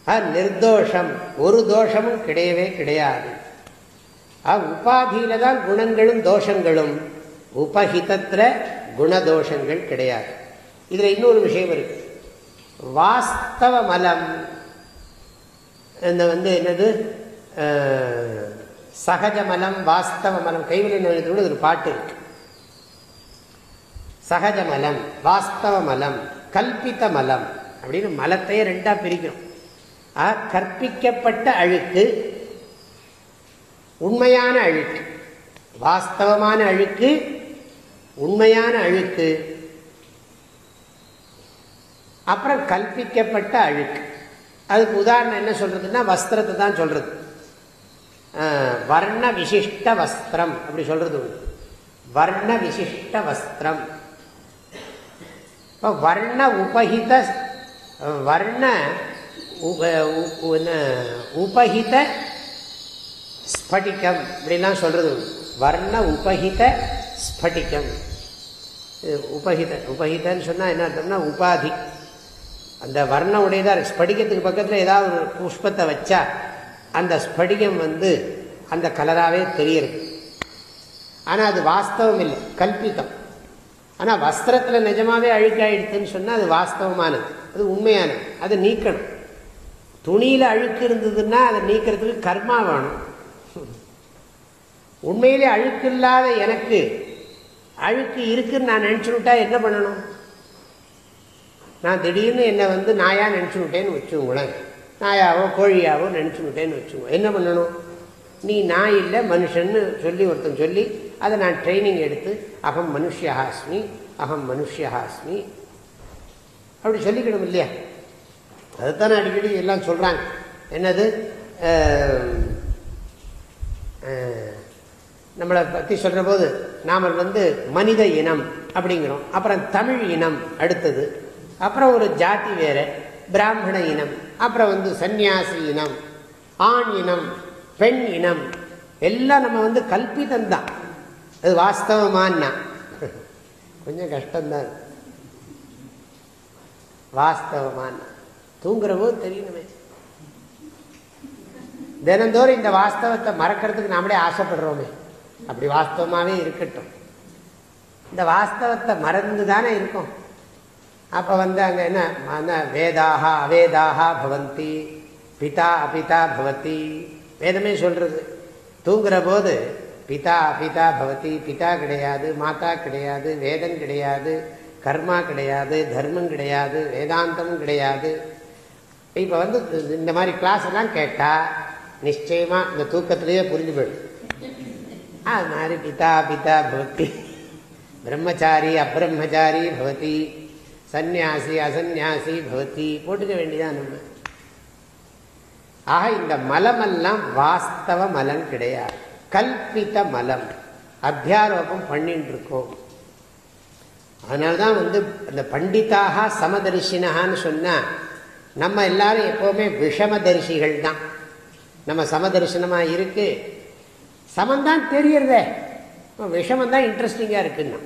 நிர்தோஷம் ஒரு தோஷமும் கிடையவே கிடையாது. உபாதியில தான் குணங்களும் தோஷங்களும். உபஹிதத்துல குணதோஷங்கள் கிடையாது. இதுல இன்னொரு விஷயம் இருக்கு. வாஸ்தவ மலம் இந்த வந்து என்னது? சகஜ மலம் வாஸ்தவ மலம் கைவினை ஒரு பாட்டு இருக்கு. சகஜ மலம் வாஸ்தவ மலம் கல்பித்த மலம் அப்படின்னு மலத்தையே ரெண்டா பிரிக்கிறோம். கற்பிக்கப்பட்ட அழுக்கு உண்மையான அழுக்கு வாஸ்தவமான அழுக்கு உண்மையான அழுக்கு. அப்புறம் கல்பிக்கப்பட்ட அழுக்கு. அதுக்கு உதாரணம் என்ன சொல்றதுன்னா வஸ்திரத்தை தான் சொல்றது. வர்ண விசிஷ்ட வஸ்திரம் அப்படி சொல்றது வர்ண விசிஷ்ட வஸ்திரம். இப்போ வர்ண உபஹித வர்ண உபஹித ஸ்படிகம் இப்படிலாம் சொல்றது வர்ண உபஹித ஸ்படிகம் உபஹித உபஹிதன்னு சொன்னால் என்ன அர்த்தம்னா உபாதி. அந்த வர்ண உடையதாக ஸ்படிகத்துக்கு பக்கத்தில் ஏதாவது ஒரு புஷ்பத்தை வச்சா அந்த ஸ்படிகம் வந்து அந்த கலராகவே தெரியுது ஆனால் அது வாஸ்தவம் இல்லை. கல்பித்தம் ஆனால் வஸ்திரத்தில் நிஜமாவே அழுக்காயிடுதுன்னு சொன்னால் அது வாஸ்தவமானது. அது உண்மையானது. அதை நீக்கணும். துணியில் அழுக்கு இருந்ததுன்னா அதை நீக்கிறதுக்கு கர்மா வேணும். உண்மையிலே அழுக்கு இல்லாத எனக்கு அழுக்கு இருக்குன்னு நான் நினச்சி விட்டா என்ன பண்ணணும்? நான் திடீர்னு என்னை வந்து நாயாக நினச்சி விட்டேன்னு வச்சுங்களேன். நாயாவோ கோழியாவோ நினச்சி விட்டேன்னு வச்சுக்கோ என்ன பண்ணணும்? நீ நான் இல்லை மனுஷன்னு சொல்லி ஒருத்தன் சொல்லி அதை நான் ட்ரைனிங் எடுத்து அகம் மனுஷியாஸ்மி அகம் மனுஷியாஸ்மி அப்படி சொல்லிக்கணும் இல்லையா? அதுதானே அடிக்கடி எல்லாம் சொல்கிறாங்க என்னது? நம்மளை பற்றி சொல்கிற போது நாம் வந்து மனித இனம் அப்படிங்கிறோம். அப்புறம் தமிழ் இனம் அடுத்தது. அப்புறம் ஒரு ஜாதி வேறு பிராமண இனம் அப்புறம் வந்து சன்னியாசி இனம் ஆண் இனம் பெண் இனம். எல்லாம் நம்ம வந்து கல்பிதந்தான் அது வாஸ்தவமானா கொஞ்சம் கஷ்டம்தான். வாஸ்தவமான தூங்குற போது தெரியணுமே. தினந்தோறும் இந்த வாஸ்தவத்தை மறக்கிறதுக்கு நாமளே ஆசைப்படுறோமே. அப்படி வாஸ்தவமாகவே இருக்கட்டும். இந்த வாஸ்தவத்தை மறந்து தானே இருக்கும். அப்போ வந்து அங்கே என்ன? வேதாக அவேதாக பவந்தி பிதா அபிதா பவதி. வேதமே சொல்கிறது தூங்குற போது பிதா அபிதா பவதி பிதா கிடையாது மாதா கிடையாது வேதம் கிடையாது கர்மா கிடையாது தர்மம் கிடையாது வேதாந்தமும் கிடையாது. இப்போ வந்து இந்த மாதிரி கிளாஸ் எல்லாம் கேட்டால் நிச்சயமாக இந்த தூக்கத்திலேயே புரிஞ்சு போயிடும். அது மாதிரி பிதா பிதா பவதி பிரம்மச்சாரி அப்பிரம்மச்சாரி பவதி சந்நியாசி அசன்யாசி பவதி போட்டுக்க வேண்டியதான் நம்ம. ஆக இந்த மலமெல்லாம் வாஸ்தவ மலம் கிடையாது. கல்பித்த மலம். அத்தியாரோபம் பண்ணிட்டு இருக்கோம் அதனால்தான் வந்து அந்த பண்டிதாக சமதரிசினகான்னு சொன்னா நம்ம எல்லாரும் எப்போவுமே விஷமதரிசிகள் தான் நம்ம சமதரிசனமாக இருக்கு. சமந்தான் தெரியறதே. விஷமம் தான் இன்ட்ரெஸ்டிங்கா இருக்குன்னா.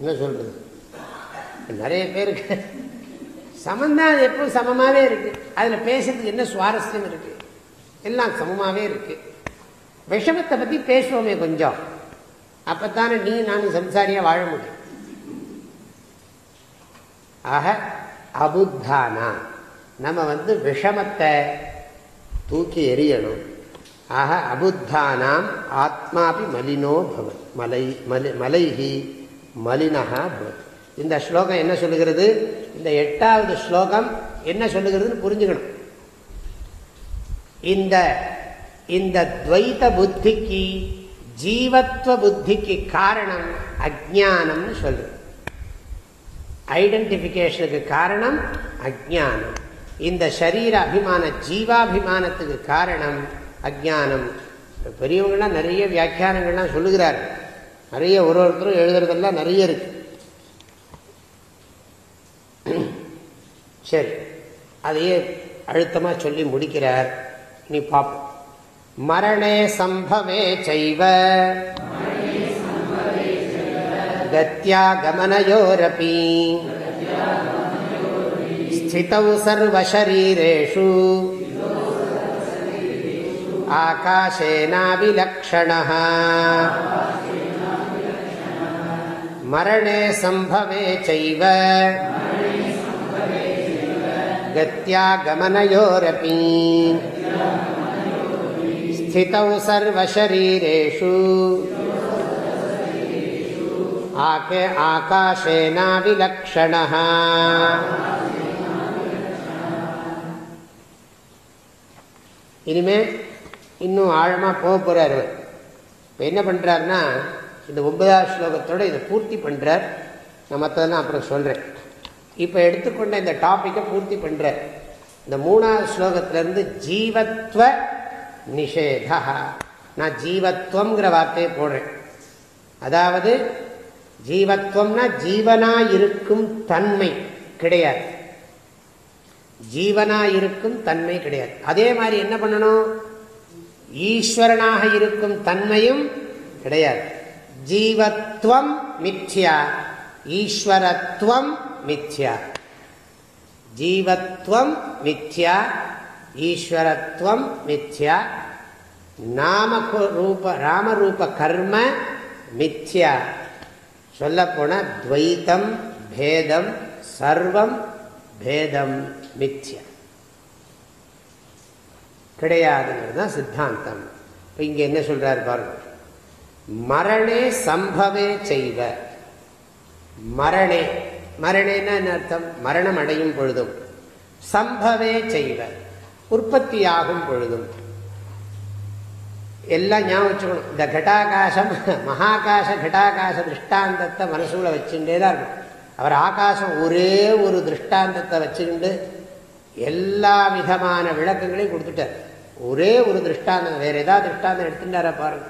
என்ன சொல்றது? நிறைய பேருக்கு சமந்தான் அது எப்போ சமமாகவே இருக்கு. அதில் பேசுறதுக்கு என்ன சுவாரஸ்யம் இருக்கு? எல்லாம் சமமாகவே இருக்கு. விஷமத்தை பற்றி பேசுவோமே கொஞ்சம். அப்பத்தானே நீ நானும் சம்சாரியாக வாழ முடியும். ஆக அபுத்தானா. நம்ம வந்து விஷமத்தை தூக்கி எறியணும். ஆக அபுத்தானாம் ஆத்மாபி மலினோ பவத். மலை மலை மலைஹி மலினகா பவத். இந்த ஸ்லோகம் என்ன சொல்லுகிறது? இந்த எட்டாவது ஸ்லோகம் என்ன சொல்லுகிறதுன்னு புரிஞ்சுக்கணும். இந்த இந்த துவைத புத்திக்கு ஜீவத்வ புத்திக்கு காரணம் அஜானம்னு சொல்றது ஐடென்டிபிகேஷனுக்கு காரணம் அஜானம் இந்த சரீர அபிமான ஜீவாபிமானத்துக்கு காரணம் அஜானம் பெரியவங்கள்லாம் நிறைய வியாக்கியானங்கள்லாம் சொல்லுகிறார். நிறைய ஒரு ஒருத்தரும் எழுதுறதெல்லாம் நிறைய இருக்கு. சரி அதையே அழுத்தமாக சொல்லி முடிக்கிறார். நீ பார்ப்போம் மரணே சம்பவே செய்வ. கத்தியா கமனயோரபி ஸ்திதௌ சர்வசரீரேஷு आकाशेनाविलक्षणः। मरणे सम्भवे चैव। गत्यागमनयोरपि। स्थितौ सर्वशरीरेषु। आके आकाशेनाविलक्षणः। इनमें இன்னும் ஆழமாக போக போகிறார் இப்போ என்ன பண்ணுறாருன்னா இந்த ஒன்பதாவது ஸ்லோகத்தோடு இதை பூர்த்தி பண்ணுறார் நான் மற்றதெல்லாம் அப்புறம் சொல்கிறேன் இப்போ எடுத்துக்கொண்ட இந்த டாப்பிக்கை பூர்த்தி பண்ணுறார் இந்த மூணாவது ஸ்லோகத்திலேருந்து ஜீவத்வ நிஷேதா. நான் ஜீவத்வங்கிற வார்த்தையை போடுறேன். அதாவது ஜீவத்வம்னா ஜீவனா இருக்கும் தன்மை கிடையாது. ஜீவனா இருக்கும் தன்மை கிடையாது. அதே மாதிரி என்ன பண்ணணும்? ஈஸ்வரனாக இருக்கும் தன்மையும் கிடையாது. ஜீவத்வம் மித்யா ஈஸ்வரத்துவம் மித்யா. ஜீவத்வம் மித்யா ஈஸ்வரத்துவம் மித்யா. நாம ரூப ராமரூப கர்ம மித்யா. சொல்லப்போனால் துவைத்தம் பேதம் சர்வம் பேதம் மித்யா. கிடையாதுங்கிறது தான் சித்தாந்தம். இப்போ இங்கே என்ன சொல்கிறார் பாருங்க. மரணே சம்பவே செய்வ. மரணே. மரணேன்னா என்ன அர்த்தம்? மரணம் அடையும் பொழுதும். சம்பவே செய்வ. உற்பத்தியாகும் பொழுதும். எல்லாம் ஞாபகம் வச்சுக்கணும். இந்த கட்டாகாசம் மகாகாச கட்டாகாச திருஷ்டாந்தத்தை மனசுல வச்சுட்டே தான் இருக்கும். அவர் ஆகாசம் ஒரே ஒரு திருஷ்டாந்தத்தை வச்சுக்கிண்டு எல்லா விதமான விளக்கங்களையும் கொடுத்துட்டார். ஒரே ஒரு திருஷ்டாந்தம் வேற ஏதாவது திருஷ்டாந்தம் எடுத்துட்டார பாருங்க.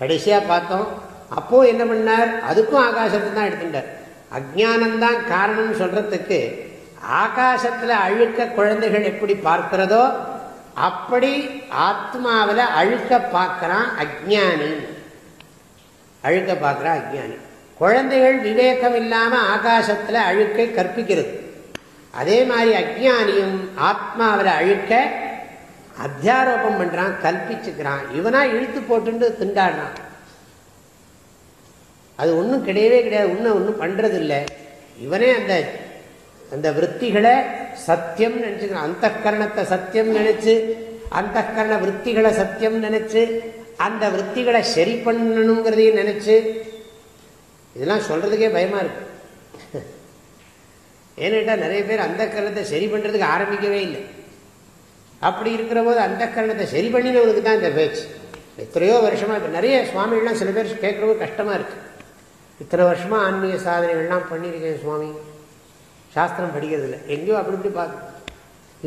கடைசியா பார்த்தோம் அப்போ என்ன பண்ணார்? அதுக்கும் ஆகாசத்தை தான் எடுத்துட்டார். அஜானந்தான் காரணம் சொல்றதுக்கு ஆகாசத்துல அழுக்க குழந்தைகள் எப்படி பார்க்கிறதோ அப்படி ஆத்மாவில் அழுக்க பார்க்கறான் அஜானி அழுக்க பார்க்கறான் அஜானி குழந்தைகள் விவேகம் இல்லாம ஆகாசத்துல அழுக்கை கற்பிக்கிறது. அதே மாதிரி அஜானியும் ஆத்மாவில் அழுக்க அத்தியாரோபம் பண்றான் கல்பிச்சுக்கிறான் இவனா இழுத்து போட்டு திண்டாடுறான் அது ஒன்றும் கிடையவே கிடையாது. ஒன்றும் ஒன்றும் பண்றது இல்லை இவனே அந்த அந்த விற்த்திகளை சத்தியம் நினைச்சுக்கிறான். அந்த கரணத்தை சத்தியம் நினைச்சு அந்த கரண விற்த்திகளை சத்தியம் நினைச்சு அந்த விற்த்திகளை சரி பண்ணணுங்கிறதையும் நினைச்சு இதெல்லாம் சொல்றதுக்கே பயமா இருக்கு. ஏன்னுட்டா நிறைய பேர் அந்த கரணத்தை சரி பண்ணுறதுக்கு ஆரம்பிக்கவே இல்லை. அப்படி இருக்கிற போது அந்த கரணத்தை சரி பண்ணினவனுக்கு தான் இந்த பேச்சு. எத்தனையோ வருஷமாக இப்போ நிறைய சுவாமிகள்லாம் சில பேர் கேட்குறவங்க கஷ்டமாக இருக்குது இத்தனை வருஷமாக ஆன்மீக சாதனைகள்லாம் பண்ணியிருக்கேன் சுவாமி. சாஸ்திரம் படிக்கிறது இல்லை எங்கேயோ அப்படி இப்படி பார்க்க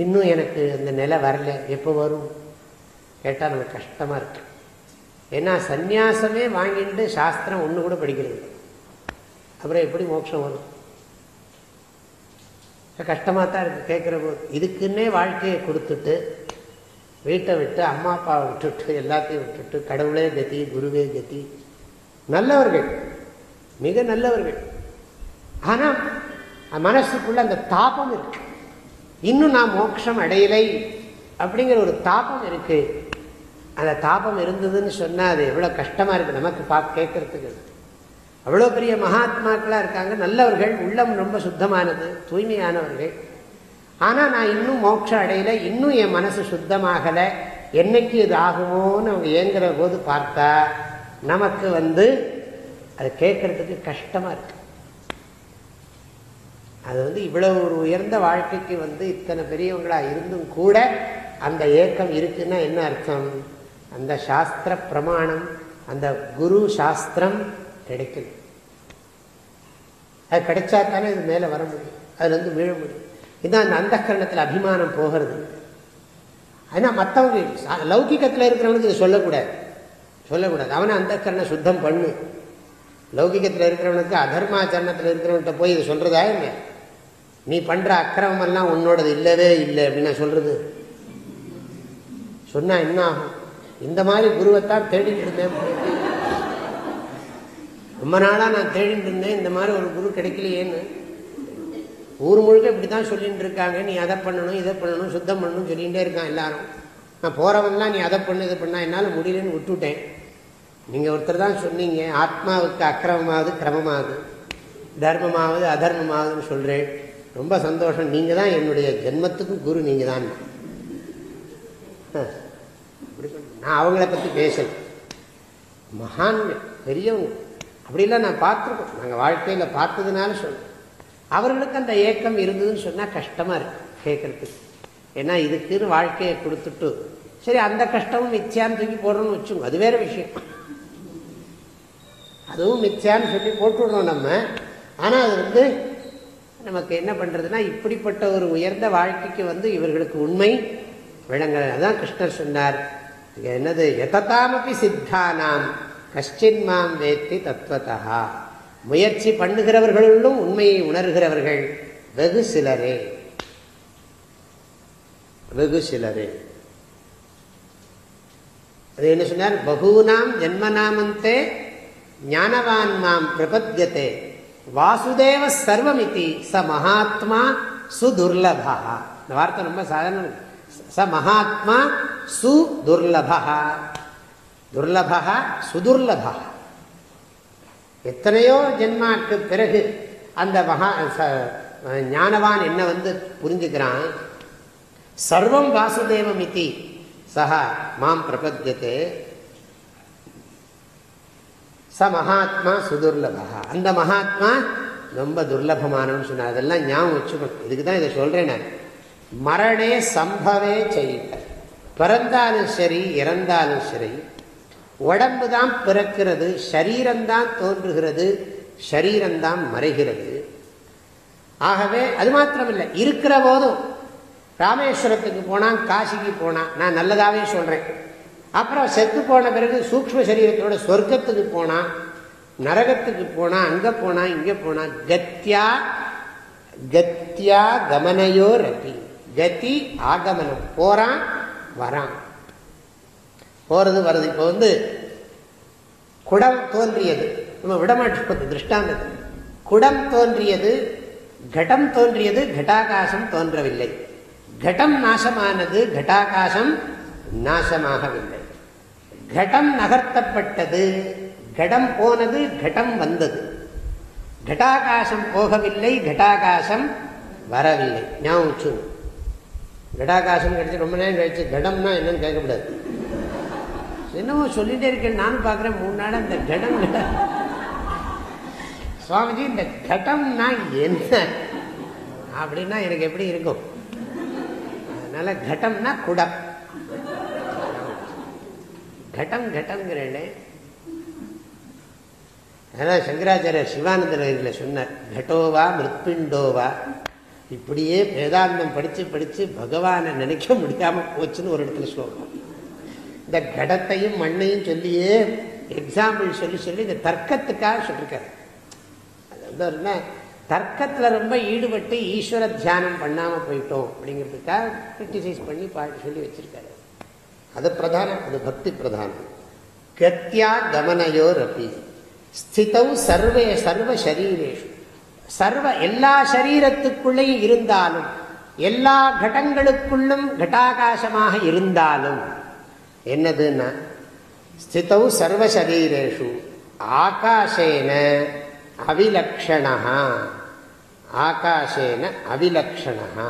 இன்னும் எனக்கு அந்த நிலை வரல. எப்போ வரும்? கேட்டால் நமக்கு கஷ்டமாக இருக்கு. ஏன்னா சந்நியாசமே வாங்கிட்டு சாஸ்திரம் ஒன்று கூட படிக்கிறது அப்புறம் எப்படி மோட்சம் வரும்? கஷ்டமாக தான் இருக்குது கேட்குற போது இதுக்குன்னே வாழ்க்கையை கொடுத்துட்டு வீட்டை விட்டு அம்மா அப்பாவை விட்டுட்டு எல்லாத்தையும் விட்டுட்டு கடவுளே கதி குருவே கதி. நல்லவர்கள் மிக நல்லவர்கள். ஆனால் மனசுக்குள்ள அந்த தாபம் இருக்கு. இன்னும் நான் மோட்சம் அடையலை அப்படிங்கிற ஒரு தாபம் இருக்கு. அந்த தாபம் இருந்ததுன்னு சொன்னால் அது எவ்வளோ கஷ்டமாக இருக்குது நமக்கு பா கேட்கறதுக்கு அவ்வளோ பெரிய மகாத்மாக்களாக இருக்காங்க. நல்லவர்கள் உள்ளம் ரொம்ப சுத்தமானது தூய்மையானவர்கள். ஆனால் நான் இன்னும் மோட்ச அடையலை இன்னும் என் மனசு சுத்தமாகலை. என்னைக்கு இது ஆகுமோன்னு அவங்க ஏங்குற போது பார்த்தா நமக்கு வந்து அது கேட்கறதுக்கு கஷ்டமாக இருக்கு. அது வந்து இவ்வளவு ஒரு உயர்ந்த வாழ்க்கைக்கு வந்து இத்தனை பெரியவங்களாக இருந்தும் கூட அந்த ஏக்கம் இருக்குன்னா என்ன அர்த்தம்? அந்த சாஸ்திர பிரமாணம் அந்த குரு சாஸ்திரம் கிடைக்குது. அது கிடைச்சா தானே இது மேலே வர முடியும். அதுலேருந்து இருந்து வீழ முடியும். இதுதான் அந்த அந்த கரணத்தில் அபிமானம் போகிறது. ஆனால் மற்றவங்க லௌகிக்கத்தில் இருக்கிறவனுக்கு இது சொல்லக்கூடாது. சொல்லக்கூடாது. அவனை அந்த கரணை சுத்தம் பண்ணு. லௌகிக்கத்தில் இருக்கிறவனுக்கு அதர்மாச்சரணத்தில் இருக்கிறவன்கிட்ட போய் இது சொல்கிறதா இல்லை நீ பண்ணுற அக்கிரமெல்லாம் உன்னோடது இல்லவே இல்லை அப்படின்னு நான் சொன்னால் என்ன ஆகும்? இந்த மாதிரி குருவைத்தான் தேடிட்டு இருந்தேன் ரொம்ப நாளா நான் தேடிட்டு இருந்தேன் இந்த மாதிரி ஒரு குரு கிடைக்கலையேன்னு. ஊர் முழுக்க இப்படி தான் சொல்லிட்டு இருக்காங்க நீ அதை பண்ணணும் இதை பண்ணணும் சுத்தம் பண்ணணும் சொல்லிகிட்டே இருக்கான் எல்லாரும். நான் போறவன்லாம் நீ அதை பண்ணு இதை பண்ணா என்னால் முடியலன்னு விட்டுவிட்டேன் நீங்கள் ஒருத்தர் தான் சொன்னீங்க ஆத்மாவுக்கு அக்கிரமமாவது கிரமமாகுது தர்மமாவது அதர்மமாகுதுன்னு சொல்கிறேன் ரொம்ப சந்தோஷம். நீங்க தான் என்னுடைய ஜென்மத்துக்கும் குரு நீங்க தான். நான் அவங்கள பத்தி பேசல. மகான் பெரியவங்க. அப்படிலாம் நான் பார்த்துருக்கோம். நாங்கள் வாழ்க்கையில் பார்த்ததுனால சொல்கிறேன் அவர்களுக்கு அந்த ஏக்கம் இருந்ததுன்னு சொன்னால் கஷ்டமாக இருக்குது கேட்கறதுக்கு. ஏன்னா இதுக்குன்னு வாழ்க்கையை கொடுத்துட்டு சரி அந்த கஷ்டமும் மிச்சான்னு தூக்கி போடுறோம்னு வச்சுங்க அது வேற விஷயம். அதுவும் மிச்சான்னு சொல்லி போட்டுவிடுறோம் நம்ம. ஆனால் அது வந்து நமக்கு என்ன பண்ணுறதுன்னா இப்படிப்பட்ட ஒரு உயர்ந்த வாழ்க்கைக்கு வந்து இவர்களுக்கு உண்மை விளங்க அதான் கிருஷ்ணர் சொன்னார். என்னது? எதத்தாமப்பி சித்தானாம்? கஷ்டின் மாம் வேத்தி தத்துவத்தா முயற்சி பண்ணுகிறவர்களுள்ளும் உண்மையை உணர்கிறவர்கள் வெகு சிலரே. வெகு சிலரே. அது என்ன சொன்னார்? பகூனாம் ஜென்மநாமந்தே ஞானவான் மாம் பிரபத்தியத்தே வாசுதேவ சர்வமிதி ச மகாத்மா சுதுர்லபா. இந்த வார்த்தை ரொம்ப சாதாரண. ச மகாத்மா சுதுர்லபா. துர்லபா சுதுர்லபா. எத்தனையோ ஜென்மாக்கு பிறகு அந்த மகா ஞானவான் என்ன வந்து புரிஞ்சுக்கிறான்? சர்வம் வாசுதேவம் இத்தி. சஹா மாம் பிரபத்தியத்தை ச மகாத்மா சுதுர்லபா. அந்த மகாத்மா ரொம்ப துர்லபமானவன் சொன்னார். அதெல்லாம் ஞாபகம் வச்சுக்கணும் இதுக்கு தான் இதை சொல்றேன் நான். மரணே சம்பவே செய்த பிறந்தாலும் சரி இறந்தாலும் சரி உடம்பு தான் பிறக்கிறது சரீரம்தான் தோன்றுகிறது சரீரம்தான் மறைகிறது. ஆகவே அது மாத்திரமில்லை இருக்கிற போதும். ராமேஸ்வரத்துக்கு போனான் காசிக்கு போனான். நான் நல்லதாகவே சொல்கிறேன் அப்புறம் செத்து போன பிறகு சூக்ம சரீரத்தோட சொர்க்கத்துக்கு போனான் நரகத்துக்கு போனா அங்கே போனா இங்கே போனா கத்தியா கத்தியா கமனையோ ரத்தி கத்தி ஆகமனம். போறான் வரான். போறது வர்றது. இப்போ வந்து குடம் தோன்றியது. நம்ம விடமாட்டோம் திருஷ்டாந்தத்தில் குடம் தோன்றியது கடம் தோன்றியது கட்டாகாசம் தோன்றவில்லை. கடம் நாசமானது கட்டாகாசம் நாசமாகவில்லை. கடம் நகர்த்தப்பட்டது கடம் போனது கடம் வந்தது. கட்டாகாசம் போகவில்லை கட்டாகாசம் வரவில்லை. ஞாபகம் கடாகாசம் கிடைச்சி ரொம்ப நேரம் கழிச்சு கடம்னா என்னன்னு கேட்கக்கூடாது. என்னவோ சொல்லிட்டே இருக்கேன் நானும் பார்க்குறேன். மூணு நாள் இந்த கடம் சுவாமிஜி இந்த கடம்னா என்ன? அப்படின்னா எனக்கு எப்படி இருக்கும்? அதனால கடம்னா குடம். கட்டம் கட்டம்ங்கிறேன் அதான் சங்கராச்சாரியர் சிவானந்தர் சொன்னார் கடோவா மிருத்பிண்டோவா. இப்படியே வேதாந்தம் படித்து படித்து பகவானை நினைக்க முடியாமல் போச்சுன்னு ஒரு இடத்துல ஸ்லோகம். இந்த கடத்தையும் மண்ணையும் சொல்லியே எக்ஸாம்பிள் சொல்லி சொல்லி இந்த தர்க்கத்துக்காக சொல்லியிருக்காரு அது வந்து என்ன? தர்க்கத்தில் ரொம்ப ஈடுபட்டு ஈஸ்வர தியானம் பண்ணாமல் போயிட்டோம் அப்படிங்கிறதுக்காக கிரிட்டிசைஸ் பண்ணி பாட்டு சொல்லி வச்சிருக்காரு. அது பிரதானம் அது பக்தி பிரதானம். கத்தியா கமனையோர் அப்படி ஸ்திதம் சர்வே சர்வ சரீரேஷு. சர்வ எல்லா சரீரத்துக்குள்ளேயும் இருந்தாலும் எல்லா கடங்களுக்குள்ளும் கட்டாகாசமாக இருந்தாலும் என்னதுன்னா ஸ்திதௌ சர்வசரீரேஷு ஆகாஷேன அவிலக்ஷணா ஆகாஷேன அவிலக்ஷணா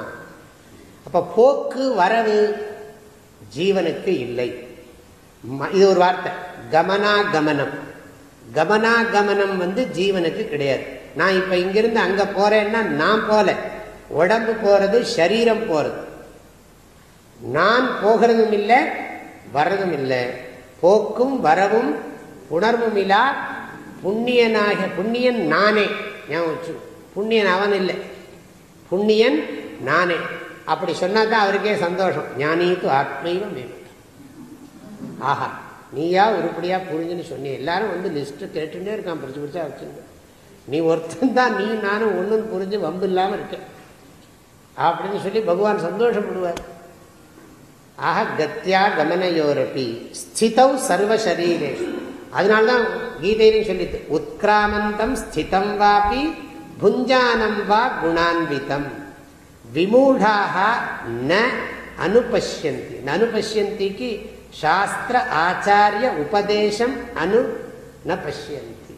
அப்போ போக்கு வரவு ஜீவனுக்கு இல்லை. இது ஒரு வார்த்தை. கமனா கமனம் கமனா கமனம் வந்து ஜீவனுக்கு கிடையாது. நான் இப்போ இங்கிருந்து அங்கே போகிறேன்னா நான் போல. உடம்பு போகிறது சரீரம் போகிறது நான் போகிறதும் இல்லை வர்றதும் இல்லை. போக்கும் வரவும் உணர்வும் இல்லா புண்ணியனாக புண்ணியன் நானே. ஞாபகம் புண்ணியன் அவன் இல்லை. புண்ணியன் நானே. அப்படி சொன்னா தான் அவருக்கே சந்தோஷம். ஞானிக்கு ஆத்மைவம் ஆஹா நீயா உருப்படியா புரிஞ்சுன்னு சொன்னி எல்லாரும் வந்து லிஸ்ட்டு கேட்டுட்டே இருக்கான். பிடிச்சி பிடிச்சா வச்சுருக்க நீ ஒருத்தன் தான் நீ நானும் ஒன்றும் புரிஞ்சு வம்பு இல்லாமல் இருக்க. அப்படின்னு சொல்லி பகவான் சந்தோஷப்படுவார். ஆக கத்தியா கமனையோரப்பி ஸ்திதௌ சர்வசரீரேஷு அதனால்தான் கீதையிலும் சொல்லிட்டு உத்கிராமந்தம் ஸ்திதம் வாபி புஞ்சானம் வா குணான்விதம். விமூடாக ந அனுபஷ்யந்தி. அனுபஷ்யந்திக்கு சாஸ்திர ஆச்சாரிய உபதேசம் அனு ந பசியந்தி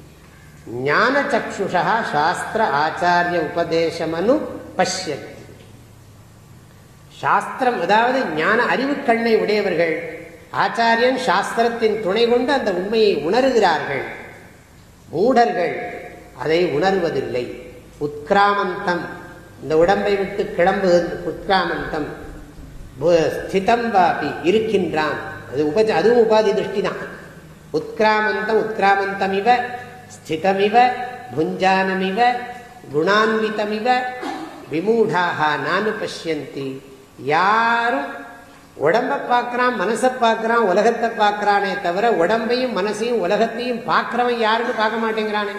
ஞான சக்ஷுஷா சாஸ்திர ஆச்சாரிய உபதேசம் அனு பஷ்யன் சாஸ்திரம் அதாவது ஞான அறிவு கண்ணை உடையவர்கள் ஆச்சாரியன் சாஸ்திரத்தின் துணை கொண்டு அந்த உண்மையை உணர்கிறார்கள். மூடர்கள் அதை உணர்வதில்லை. உத்கிராமந்தம் இந்த உடம்பை விட்டு கிளம்பு உத்கிராமந்தம். ஸ்திதம் வாபி இருக்கின்றான். அது உப அதுவும் உபாதி திருஷ்டி தான். உத்கிராமந்தம் உத்கிராமந்தமிவ ஸ்திதமிவ புஞ்சானமிவ குணான்விதமிவ விமூடாக நானு பசியந்தி யாரும் உடம்ப பார்க்கறான் மனசை பார்க்கறான் உலகத்தை பார்க்கறானே தவிர உடம்பையும் மனசையும் உலகத்தையும் பார்க்கிறவன் யாருன்னு பார்க்க மாட்டேங்கிறானே.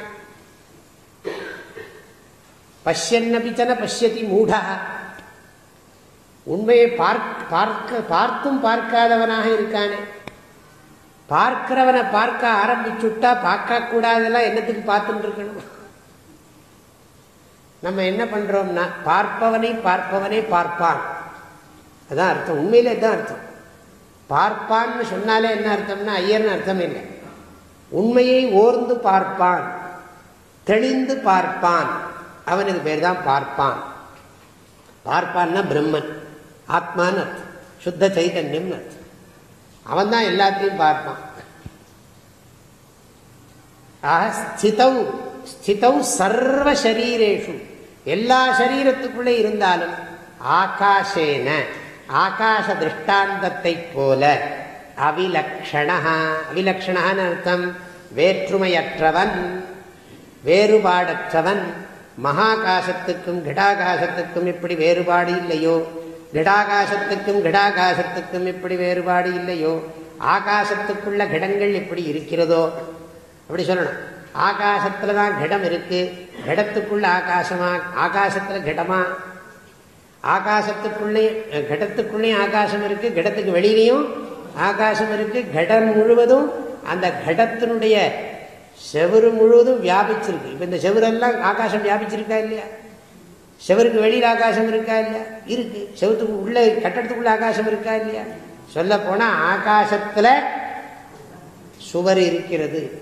பஷ்யன்னபிச்சன பஷ்யதி மூடா. உண்மையை பார்க்க பார்த்தும் பார்க்காதவனாக இருக்கானே. பார்க்கிறவனை பார்க்க ஆரம்பிச்சுட்டா பார்க்க கூடாதெல்லாம் என்னத்துக்கு பார்த்துட்டு இருக்கணும்? நம்ம என்ன பண்றோம்னா பார்ப்பவனை பார்ப்பவனே பார்ப்பான். அதான் அர்த்தம். உண்மையிலே தான் அர்த்தம். பார்ப்பான்னு சொன்னாலே என்ன அர்த்தம்னா ஐயர்னு அர்த்தம் இல்லை. உண்மையை ஓர்ந்து பார்ப்பான். தெளிந்து பார்ப்பான். அவனுக்கு பேர் தான் பார்ப்பான். பார்ப்பான்னா பிரம்மன். ஆத்மான்னு அர்த்தம். சுத்த சைதன்யம் அர்த்தம். அவன் தான் எல்லாத்தையும் பார்ப்பான். ஆக ஸ்திதௌ ஸ்திதௌ சர்வ சரீரேஷு எல்லா சரீரத்துக்குள்ளே இருந்தாலும் ஆகாஷேன. ஆகாச திருஷ்டாந்தத்தை போல அவிலக்ஷண அவிலக்ஷணான்னு அர்த்தம் வேற்றுமையற்றவன் வேறுபாடற்றவன். மகாகாசத்துக்கும் கிடாகாசத்துக்கும் இப்படி வேறுபாடு இல்லையோ? கிடாகாசத்துக்கும் கிடாகாசத்துக்கும் இப்படி வேறுபாடு இல்லையோ? ஆகாசத்துக்குள்ள கிடங்கள் எப்படி இருக்கிறதோ? அப்படி சொல்லணும். ஆகாசத்தில் தான் கிடம் இருக்குது கிடத்துக்குள்ள ஆகாசமாக ஆகாசத்தில் கிடமாக ஆகாசத்துக்குள்ளே கடத்துக்குள்ளேயும் ஆகாசம் இருக்கு கடத்துக்கு வெளியிலையும் ஆகாசம் இருக்கு கடம் முழுவதும் அந்த கடத்தினுடைய செவரு முழுவதும் வியாபிச்சிருக்கு. இப்ப இந்த செவரெல்லாம் ஆகாசம் வியாபிச்சிருக்கா இல்லையா? செவருக்கு வெளியில் ஆகாசம் இருக்கா இல்லையா? இருக்கு. செவத்துக்கு உள்ள கட்டடத்துக்குள்ள ஆகாசம் இருக்கா இல்லையா? சொல்ல போனா ஆகாசத்துல சுவர் இருக்கிறது.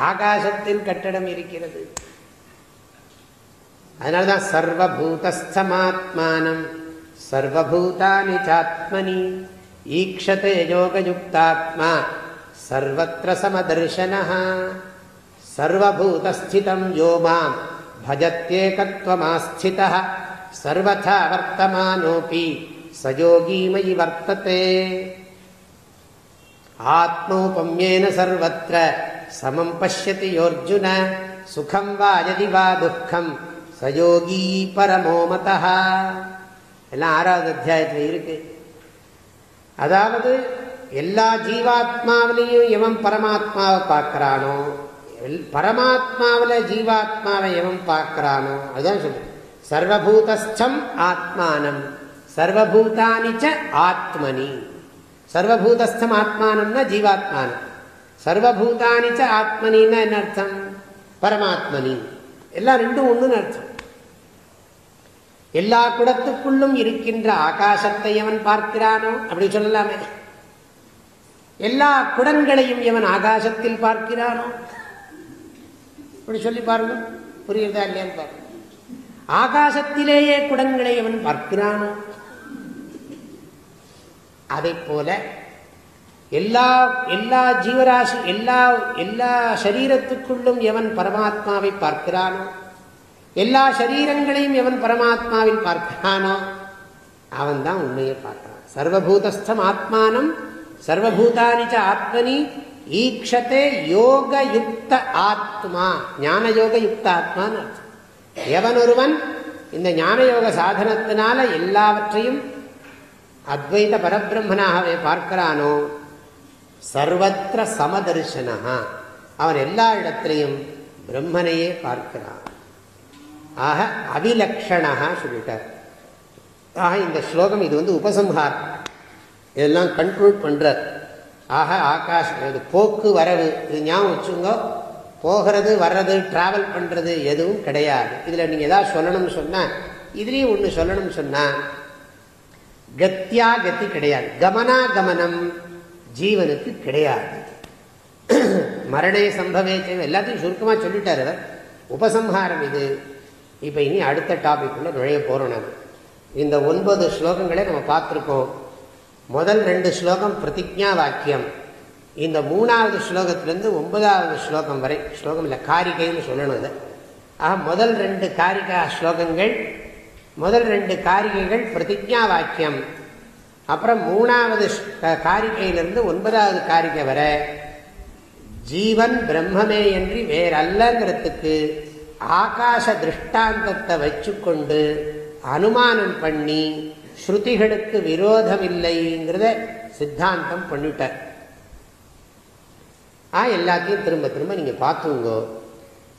ஆகாசத்தில் கட்டடம் இருக்கிறது. அதனால தான் சர்வபூதஸ்தமாத்மானம். சர்வபூதானி சாத்மனி. ஈக்ஷதே யோகயுக்தாத்மா. சர்வத்திர சமதர்ஷனா சர்வபூதஸ்திதம் யோமாம் மாம். சர்வதா வர்த்தமானோபி. சயோகீமயி வர்த்ததே. ஆத்மோபம்யேன சர்வத்திர சமம் பசியதி யோர்ஜுன சுகம் வா யதி வா துக்கம் சயோகி பரமோமதா எல்லாம் ஆறாவது அத்தியாயத்தில் இருக்கு. அதாவது எல்லா ஜீவாத்மாவிலையும் எவன் பரமாத்மாவை பார்க்கிறானோ பரமாத்மாவில் ஜீவாத்மாவை எவன் பார்க்கிறானோ அதுதான் சொல்லு சர்வபூதஸ்தம் ஆத்மானம். சர்வபூதானிச்ச ஆத்மனி. சர்வபூதஸ்தம் ஆத்மானம்னா ஜீவாத்மானம். சர்வபூதானிச்ச ஆத்மனின்னா என்ன அர்த்தம்? பரமாத்மனி. எல்லாம் ரெண்டும் ஒன்றுன்னு அர்த்தம். எல்லா குடத்துக்குள்ளும் இருக்கின்ற ஆகாசத்தை எவன் பார்க்கிறானோ? அப்படி சொல்லலாமே. எல்லா குடங்களையும் எவன் ஆகாசத்தில் பார்க்கிறானோ? அப்படி சொல்லி பாருங்க. புரியுதா இல்லையான்னு பாருங்க. ஆகாசத்திலேயே குடங்களை எவன் பார்க்கிறானோ? அதை போல எல்லா எல்லா ஜீவராசி எல்லா எல்லா சரீரத்துக்குள்ளும் எவன் பரமாத்மாவை பார்க்கிறானோ? எல்லா சரீரங்களையும் எவன் பரமாத்மாவில் பார்க்கிறானோ அவன் தான் உண்மையை பார்க்கிறான். சர்வபூதஸ்தம் ஆத்மானம் சர்வபூதானிச்ச ஆத்மனி ஈக்ஷத்தே யோக யுக்த ஆத்மா ஞான யோக யுக்த ஆத்மான்னு அர்த்தம். எவன் ஒருவன் இந்த ஞான யோக சாதனத்தினால எல்லாவற்றையும் அத்வைத பரபிரம்மனாகவே பார்க்கிறானோ சர்வத்திர சமதர்சனா அவன் எல்லா இடத்திலையும் பிரம்மனையே பார்க்கிறான். ஆக அவிலக்ஷணா சொல்லிட்டார். ஆக இந்த ஸ்லோகம் இது வந்து உபசம்ஹாரம். இதெல்லாம் கண்ட்ரோல் பண்ணுறார் ஆக ஆகாஷ் இது போக்கு வரவு இது ஞாபகம் வச்சுங்க போகிறது வர்றது ட்ராவல் பண்ணுறது எதுவும் கிடையாது. இதில் நீங்கள் எதாவது சொல்லணும்னு சொன்னால் இதுலேயும் ஒன்று சொல்லணும்னு சொன்னால் கத்தியா கத்தி கிடையாது. கமனா கமனம் ஜீவனுக்கு கிடையாது. மரணே சம்பவே எல்லாத்தையும் சுருக்கமாக சொல்லிட்டார் அவர். உபசம்ஹாரம் இது. இப்போ இனி அடுத்த டாபிக்குள்ளே நுழைய போகிறோம் நம்ம இந்த ஒன்பது ஸ்லோகங்களே நம்ம பார்த்துருக்கோம். முதல் ரெண்டு ஸ்லோகம் பிரதிஜா வாக்கியம். இந்த மூணாவது ஸ்லோகத்திலேருந்து ஒன்பதாவது ஸ்லோகம் வரை ஸ்லோகம் இல்லை காரிகைன்னு சொல்லணும் அது ஆக முதல் ரெண்டு காரிகா ஸ்லோகங்கள் முதல் ரெண்டு காரிகைகள் பிரதிஜா வாக்கியம். அப்புறம் மூணாவது காரிகையிலிருந்து ஒன்பதாவது காரிகை வரை ஜீவன் பிரம்மமே என்று வேறல்லங்கிறதுக்கு ஆகாச திருஷ்டாந்தத்தை வச்சுக்கொண்டு அனுமானம் பண்ணி ஸ்ருதிகளுக்கு விரோதம் இல்லைங்கிறத சித்தாந்தம் பண்ணிட்டார் ஆ எல்லாத்தையும் திரும்ப திரும்ப நீங்கள் பார்த்துங்கோ.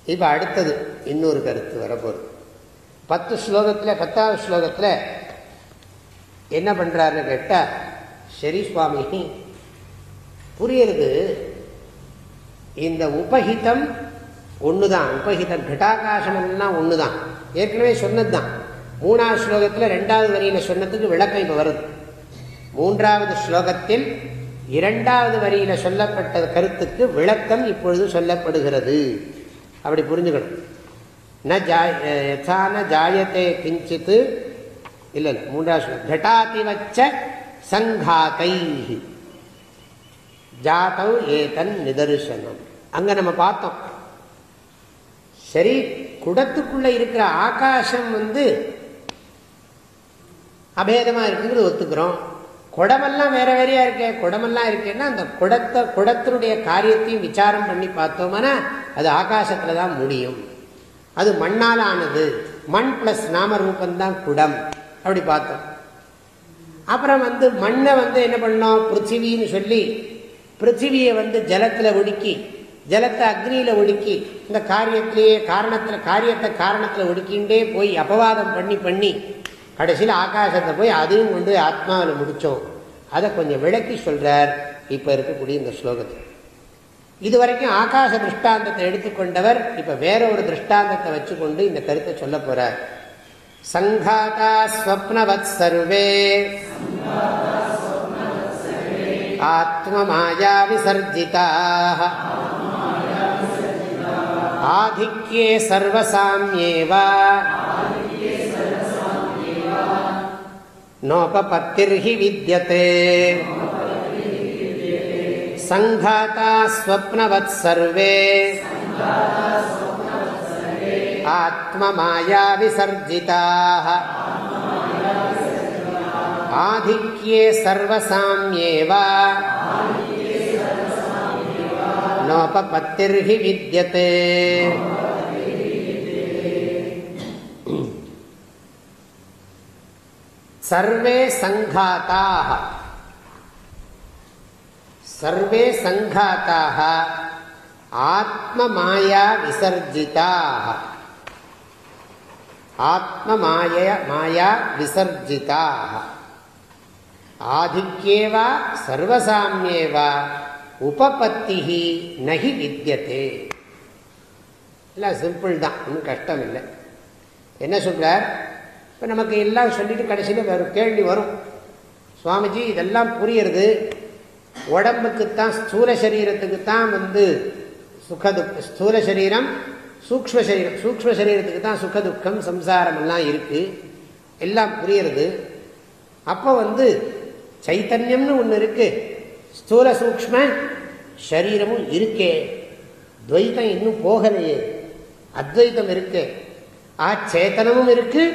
இப்போ அடுத்தது இன்னொரு கருத்து வரப்போகுது. பத்து ஸ்லோகத்தில் பத்தாவது ஸ்லோகத்தில் என்ன பண்ணுறாருன்னு கேட்டால் சரி சுவாமி புரியுறது. இந்த உபஹிதம் ஒன்று தான் உபஹிதம் கட்டாகாசம் எல்லாம் ஒன்று தான் ஏற்கனவே சொன்னது தான் மூணாவது ஸ்லோகத்தில் ரெண்டாவது வரியில் சொன்னதுக்கு விளக்கம் இப்போ வருது. மூன்றாவது ஸ்லோகத்தில் இரண்டாவது வரியில் சொல்லப்பட்ட கருத்துக்கு விளக்கம் இப்பொழுது சொல்லப்படுகிறது. அப்படி புரிஞ்சுக்கணும். ந யசான ஜாயத்தே கிஞ்சித்து இல்லை இல்லை மூன்றாவது கட்டாதி வச்ச சங்காத்தை ஜாத்தவ் ஏதன் நிதர்சனம் அங்கே நம்ம பார்த்தோம். சரி குடத்துக்குள்ள இருக்கிற ஆகாசம் வந்து அபேதமா இருக்குங்கிறது ஒத்துக்கிறோம். குடமெல்லாம் வேற வேறையா இருக்கே குடமெல்லாம் இருக்கேன்னா அந்த குடத்தை குடத்தினுடைய காரியத்தையும் விசாரம் பண்ணி பார்த்தோம்னா அது ஆகாசத்துல தான் முடியும். அது மண்ணால் ஆனது மண் பிளஸ் நாம ரூபந்தான் குடம். அப்படி பார்த்தோம். அப்புறம் வந்து மண்ணை வந்து என்ன பண்ணோம் பிருத்திவின்னு சொல்லி பிருத்திவியை வந்து ஜலத்தில் ஒடுக்கி ஜலத்தை அக்னியில் ஒடுக்கி இந்த காரியத்திலேயே காரணத்தில் காரியத்தை காரணத்தில் ஒடுக்கின்றே போய் அபவாதம் பண்ணி பண்ணி கடைசியில் ஆகாசத்தை போய் அதையும் கொண்டு ஆத்மாவில் முடித்தோம் அதை கொஞ்சம் விளக்கி சொல்கிறார் இப்போ இருக்கக்கூடிய இந்த ஸ்லோகத்தில். இது வரைக்கும் ஆகாச திருஷ்டாந்தத்தை எடுத்துக்கொண்டவர் இப்போ வேற ஒரு திருஷ்டாந்தத்தை வச்சுக்கொண்டு இந்த கருத்தை சொல்ல போறார். சங்காதா ஸ்வப்னவத் சர்வே. ஆத்ம மாயா விசர்ஜிதாக ஆதிக்கே சர்வசாமியேவ. நோபபத்திர்ஹி வித்யதே. சங்காதா ஸ்வப்னவத் சர்வே. ஆத்மமாயா விசர்ஜிதாக ஆதிக்யே சர்வசாமியேவ. நோபபத்திர்ஹி வித்யதே சர்வே சங்காதாக சர்வே சங்காத்தாக ஆத்மமாயா விசர்ஜிதாக ஆத்மமாய மாயா விசர்ஜிதாக ஆதிக்கேவா சர்வசாமியேவா உபபத்தி நகி வித்தியதே எல்லாம் சிம்பிள் தான் ஒன்றும் கஷ்டம் இல்லை. என்ன சொல்கிறார் இப்போ நமக்கு எல்லாம் சொல்லிட்டு கடைசியில் வேறு கேள்வி வரும். சுவாமிஜி இதெல்லாம் புரியுறது. உடம்புக்குத்தான் ஸ்தூல சரீரத்துக்கு தான் வந்து சுகது ஸ்தூல சரீரம் சூக்ம சரீரம் சூக்ம சரீரத்துக்கு தான் சுகதுக்கம் சம்சாரம் எல்லாம் இருக்குது எல்லாம் புரியுறது. அப்போ வந்து சைத்தன்யம்னு ஒன்று இருக்குது ஸ்தூல சூக்ம சரீரமும் இருக்கே. துவைத்தம் இன்னும் போகலையே. அத்வைத்தம் இருக்கு. ஆ சேத்தனமும் இருக்கு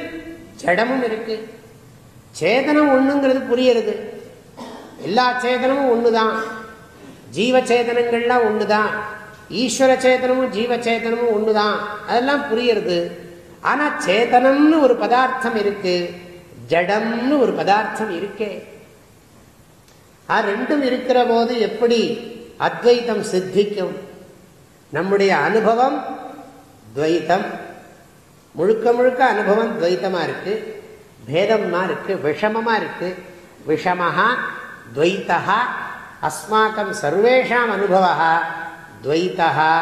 ஜடமும் இருக்கு. சேதனம் ஒண்ணுங்கிறது புரியுறது. எல்லா சேதனமும் ஒண்ணுதான். ஜீவ சேதனங்கள்லாம் ஒண்ணுதான். ஈஸ்வர சேதனமும் ஜீவ சேதனமும் ஒண்ணுதான். அதெல்லாம் புரியுறது. ஆனா சேதனம்னு ஒரு பதார்த்தம் இருக்கு ஜடம்னு ஒரு பதார்த்தம் இருக்கே. ரெண்டும் இருக்கிற போது எப்படி அத்வைத்தம் சித்திக்கும்? நம்முடைய அனுபவம் துவைத்தம். முழுக்க முழுக்க அனுபவம் துவைத்தமாக இருக்கு. பேதமாக இருக்கு விஷமமாக இருக்கு. விஷமஹா துவைத்தா அஸ்மாக்கம் சர்வேஷாம் அனுபவா துவைத்தா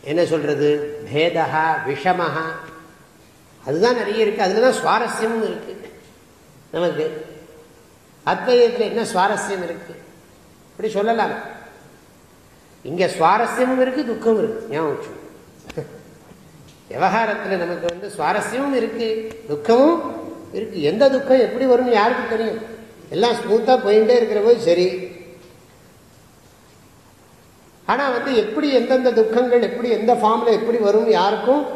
என்ன சொல்றது? பேதா விஷமஹா. அதுதான் நிறைய இருக்கு. அதுல தான் சுவாரஸ்யமும் இருக்கு. நமக்கு அத்வைதத்தில் என்ன சுவாரஸ்யம் இருக்கு? இப்படி சொல்லலாம். இங்க சுவாரஸ்யமும் இருக்கு துக்கமும் இருக்கு. ஞாபகம் விவகாரத்தில் நமக்கு வந்து சுவாரஸ்யமும் இருக்கு துக்கமும் இருக்கு. எந்த துக்கம் எப்படி வரும்னு யாருக்கும் தெரியும். எல்லாம் ஸ்மூத்தாக போயிட்டே இருக்கிற போது சரி. ஆனா வந்து எப்படி எந்தெந்த துக்கங்கள் எப்படி எந்த ஃபார்ம்ல எப்படி வரும் யாருக்கும்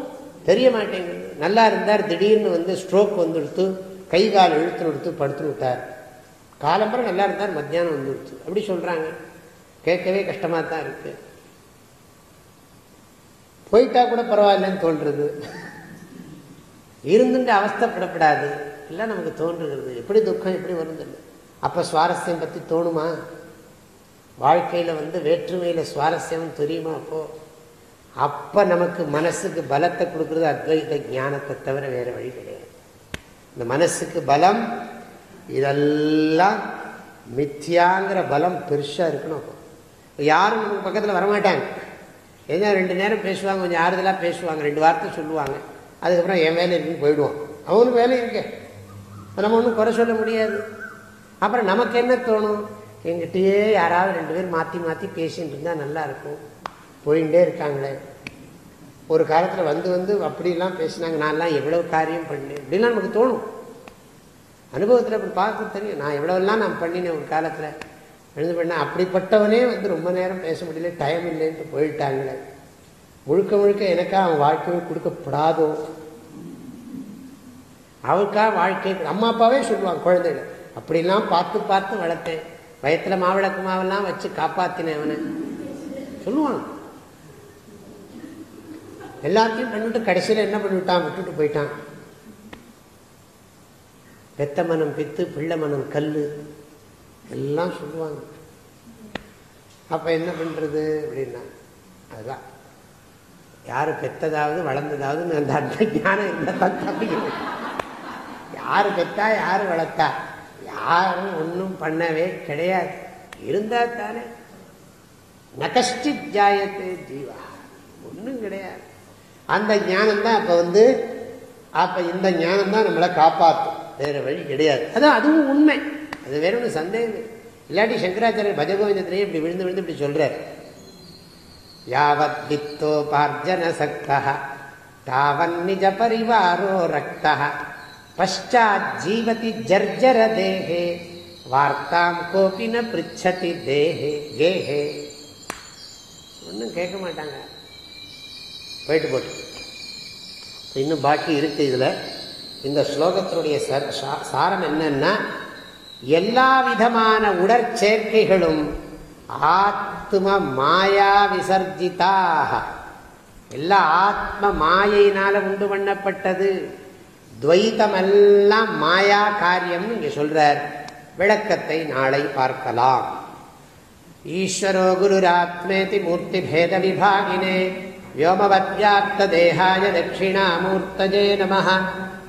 தெரிய மாட்டேங்குது. நல்லா இருந்தார் திடீர்னு வந்து ஸ்ட்ரோக் வந்து எடுத்து கை கால் இழுத்து எடுத்து படுத்து விட்டார் காலம்பரம் நல்லா இருந்தார் மத்தியானம் வந்துடுச்சு அப்படி சொல்றாங்க. கேட்கவே கஷ்டமா தான் இருக்கு. போயிட்டா கூட பரவாயில்லன்னு தோன்றுறது. இருந்துட்டு அவஸ்தப்படப்படாது. எல்லாம் நமக்கு தோன்றுகிறது. எப்படி துக்கம் எப்படி வருது அப்ப சுவாரஸ்யம் பத்தி தோணுமா? வாழ்க்கையில வந்து வேற்றுமையில சுவாரஸ்யம் தெரியுமா அப்போ? அப்ப நமக்கு மனசுக்கு பலத்தை கொடுக்குறது அத்வைத ஞானத்தை தவிர வேற வழி கிடையாது. இந்த மனசுக்கு பலம் இதெல்லாம் மித்தியாங்கிற பலம் பெருசாக இருக்கணும் யாரும் நமக்கு பக்கத்தில் வரமாட்டாங்க. ஏன்னா ரெண்டு நேரம் பேசுவாங்க கொஞ்சம் ஆறுதலாக பேசுவாங்க ரெண்டு வார்த்தை சொல்லுவாங்க. அதுக்கப்புறம் என் வேலை இருக்குன்னு போயிடுவோம் அவனுக்கு வேலை இருக்கு. நம்ம ஒன்றும் குறை சொல்ல முடியாது. அப்புறம் நமக்கு என்ன தோணும்? எங்கிட்டயே யாராவது ரெண்டு பேர் மாற்றி மாற்றி பேசிட்டு இருந்தால் நல்லாயிருக்கும் போயிட்டே இருக்காங்களே. ஒரு காலத்தில் வந்து வந்து அப்படிலாம் பேசினாங்க நான்லாம் எவ்வளோ காரியம் பண்ணேன். அப்படிலாம் நமக்கு தோணும். அனுபவத்தில் அப்படி பார்க்க தெரியும். நான் எவ்வளவெல்லாம் நான் பண்ணினேன் ஒரு காலத்தில். எழுந்து பண்ண அப்படிப்பட்டவனே வந்து ரொம்ப நேரம் பேச முடியல டைம் இல்லைன்ட்டு போயிட்டாங்களே. முழுக்க முழுக்க எனக்கா அவன் வாழ்க்கையை கொடுக்கப்படாதோ? அவருக்கா வாழ்க்கை அம்மா அப்பாவே சொல்லுவாங்க குழந்தைகள். அப்படிலாம் பார்த்து பார்த்து வளர்த்தேன். வயத்தில் மாவிளக்கு மாவெல்லாம் வச்சு காப்பாத்தினேன் அவனை. சொல்லுவாங்க. எல்லாத்தையும் பண்ணிட்டு கடைசியில் என்ன பண்ணிவிட்டான்? விட்டுட்டு போயிட்டான். பெத்த மனம் பித்து பிள்ளை மனம் கல் எல்லாம் சொல்லுவாங்க. அப்போ என்ன பண்றது அப்படின்னா அதுதான். யாரு பெத்ததாவது வளர்ந்ததாவது அந்த அந்த ஞானம் இருந்தால் தப்பி யாரு பெத்தா யார் வளர்த்தா? யாரும் ஒன்றும் பண்ணவே கிடையாது. இருந்தால் தானே. நகஷ்டி ஜாயத்தே ஜீவா. ஒன்றும் கிடையாது. அந்த ஞானம் தான் அப்போ வந்து அப்போ இந்த ஞானம் தான் நம்மளை காப்பாற்றும் வேற வழி கிடையாது. அதான் அதுவும் உண்மை. அது வேற ஒன்று சந்தேகம் இல்லாட்டி சங்கராச்சாரியர் பஜகோவிந்தத்திலேயே இப்படி விழுந்து விழுந்து இப்படி சொல்றார். யாவத் வித்தோபார்ஜன சக்தா தாவன் நிஜ பரிவாரோ ரக்தா பஷாத் ஜீவதி ஜர்ஜர தேகே வார்த்தாம் கோபின பிரிச்சதி தேஹே கேஹே ஒன்றும் கேட்க மாட்டாங்க. போயிட்டு போட்டு. இன்னும் பாக்கி இருக்கு இதுல. இந்த ஸ்லோகத்தினுடைய சாரம் என்னன்னா எல்லா விதமான உடற்சேர்க்கைகளும் ஆத்ம மாயா விசர்ஜிதாக எல்லா ஆத்ம மாயினால உண்டு பண்ணப்பட்டது. துவைத்தமெல்லாம் மாயா காரியம் இங்கே சொல்றார். விளக்கத்தை நாளை பார்க்கலாம். ஈஸ்வரோ குருராத்மேதி மூர்த்தி பேத விபாகினே வியோமவத்யாப்த தேகாய தட்சிணாமூர்த்தஜே நம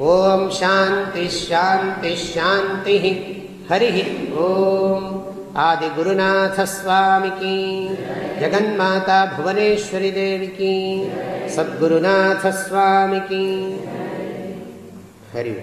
ॐ शान्तिश्शान्तिश्शान्तिः हरिः ॐ आदिगुरुनाथस्वामिकी जगन्माता भुवनेश्वरी स्वामी सद्गुरुनाथस्वामिकी हरि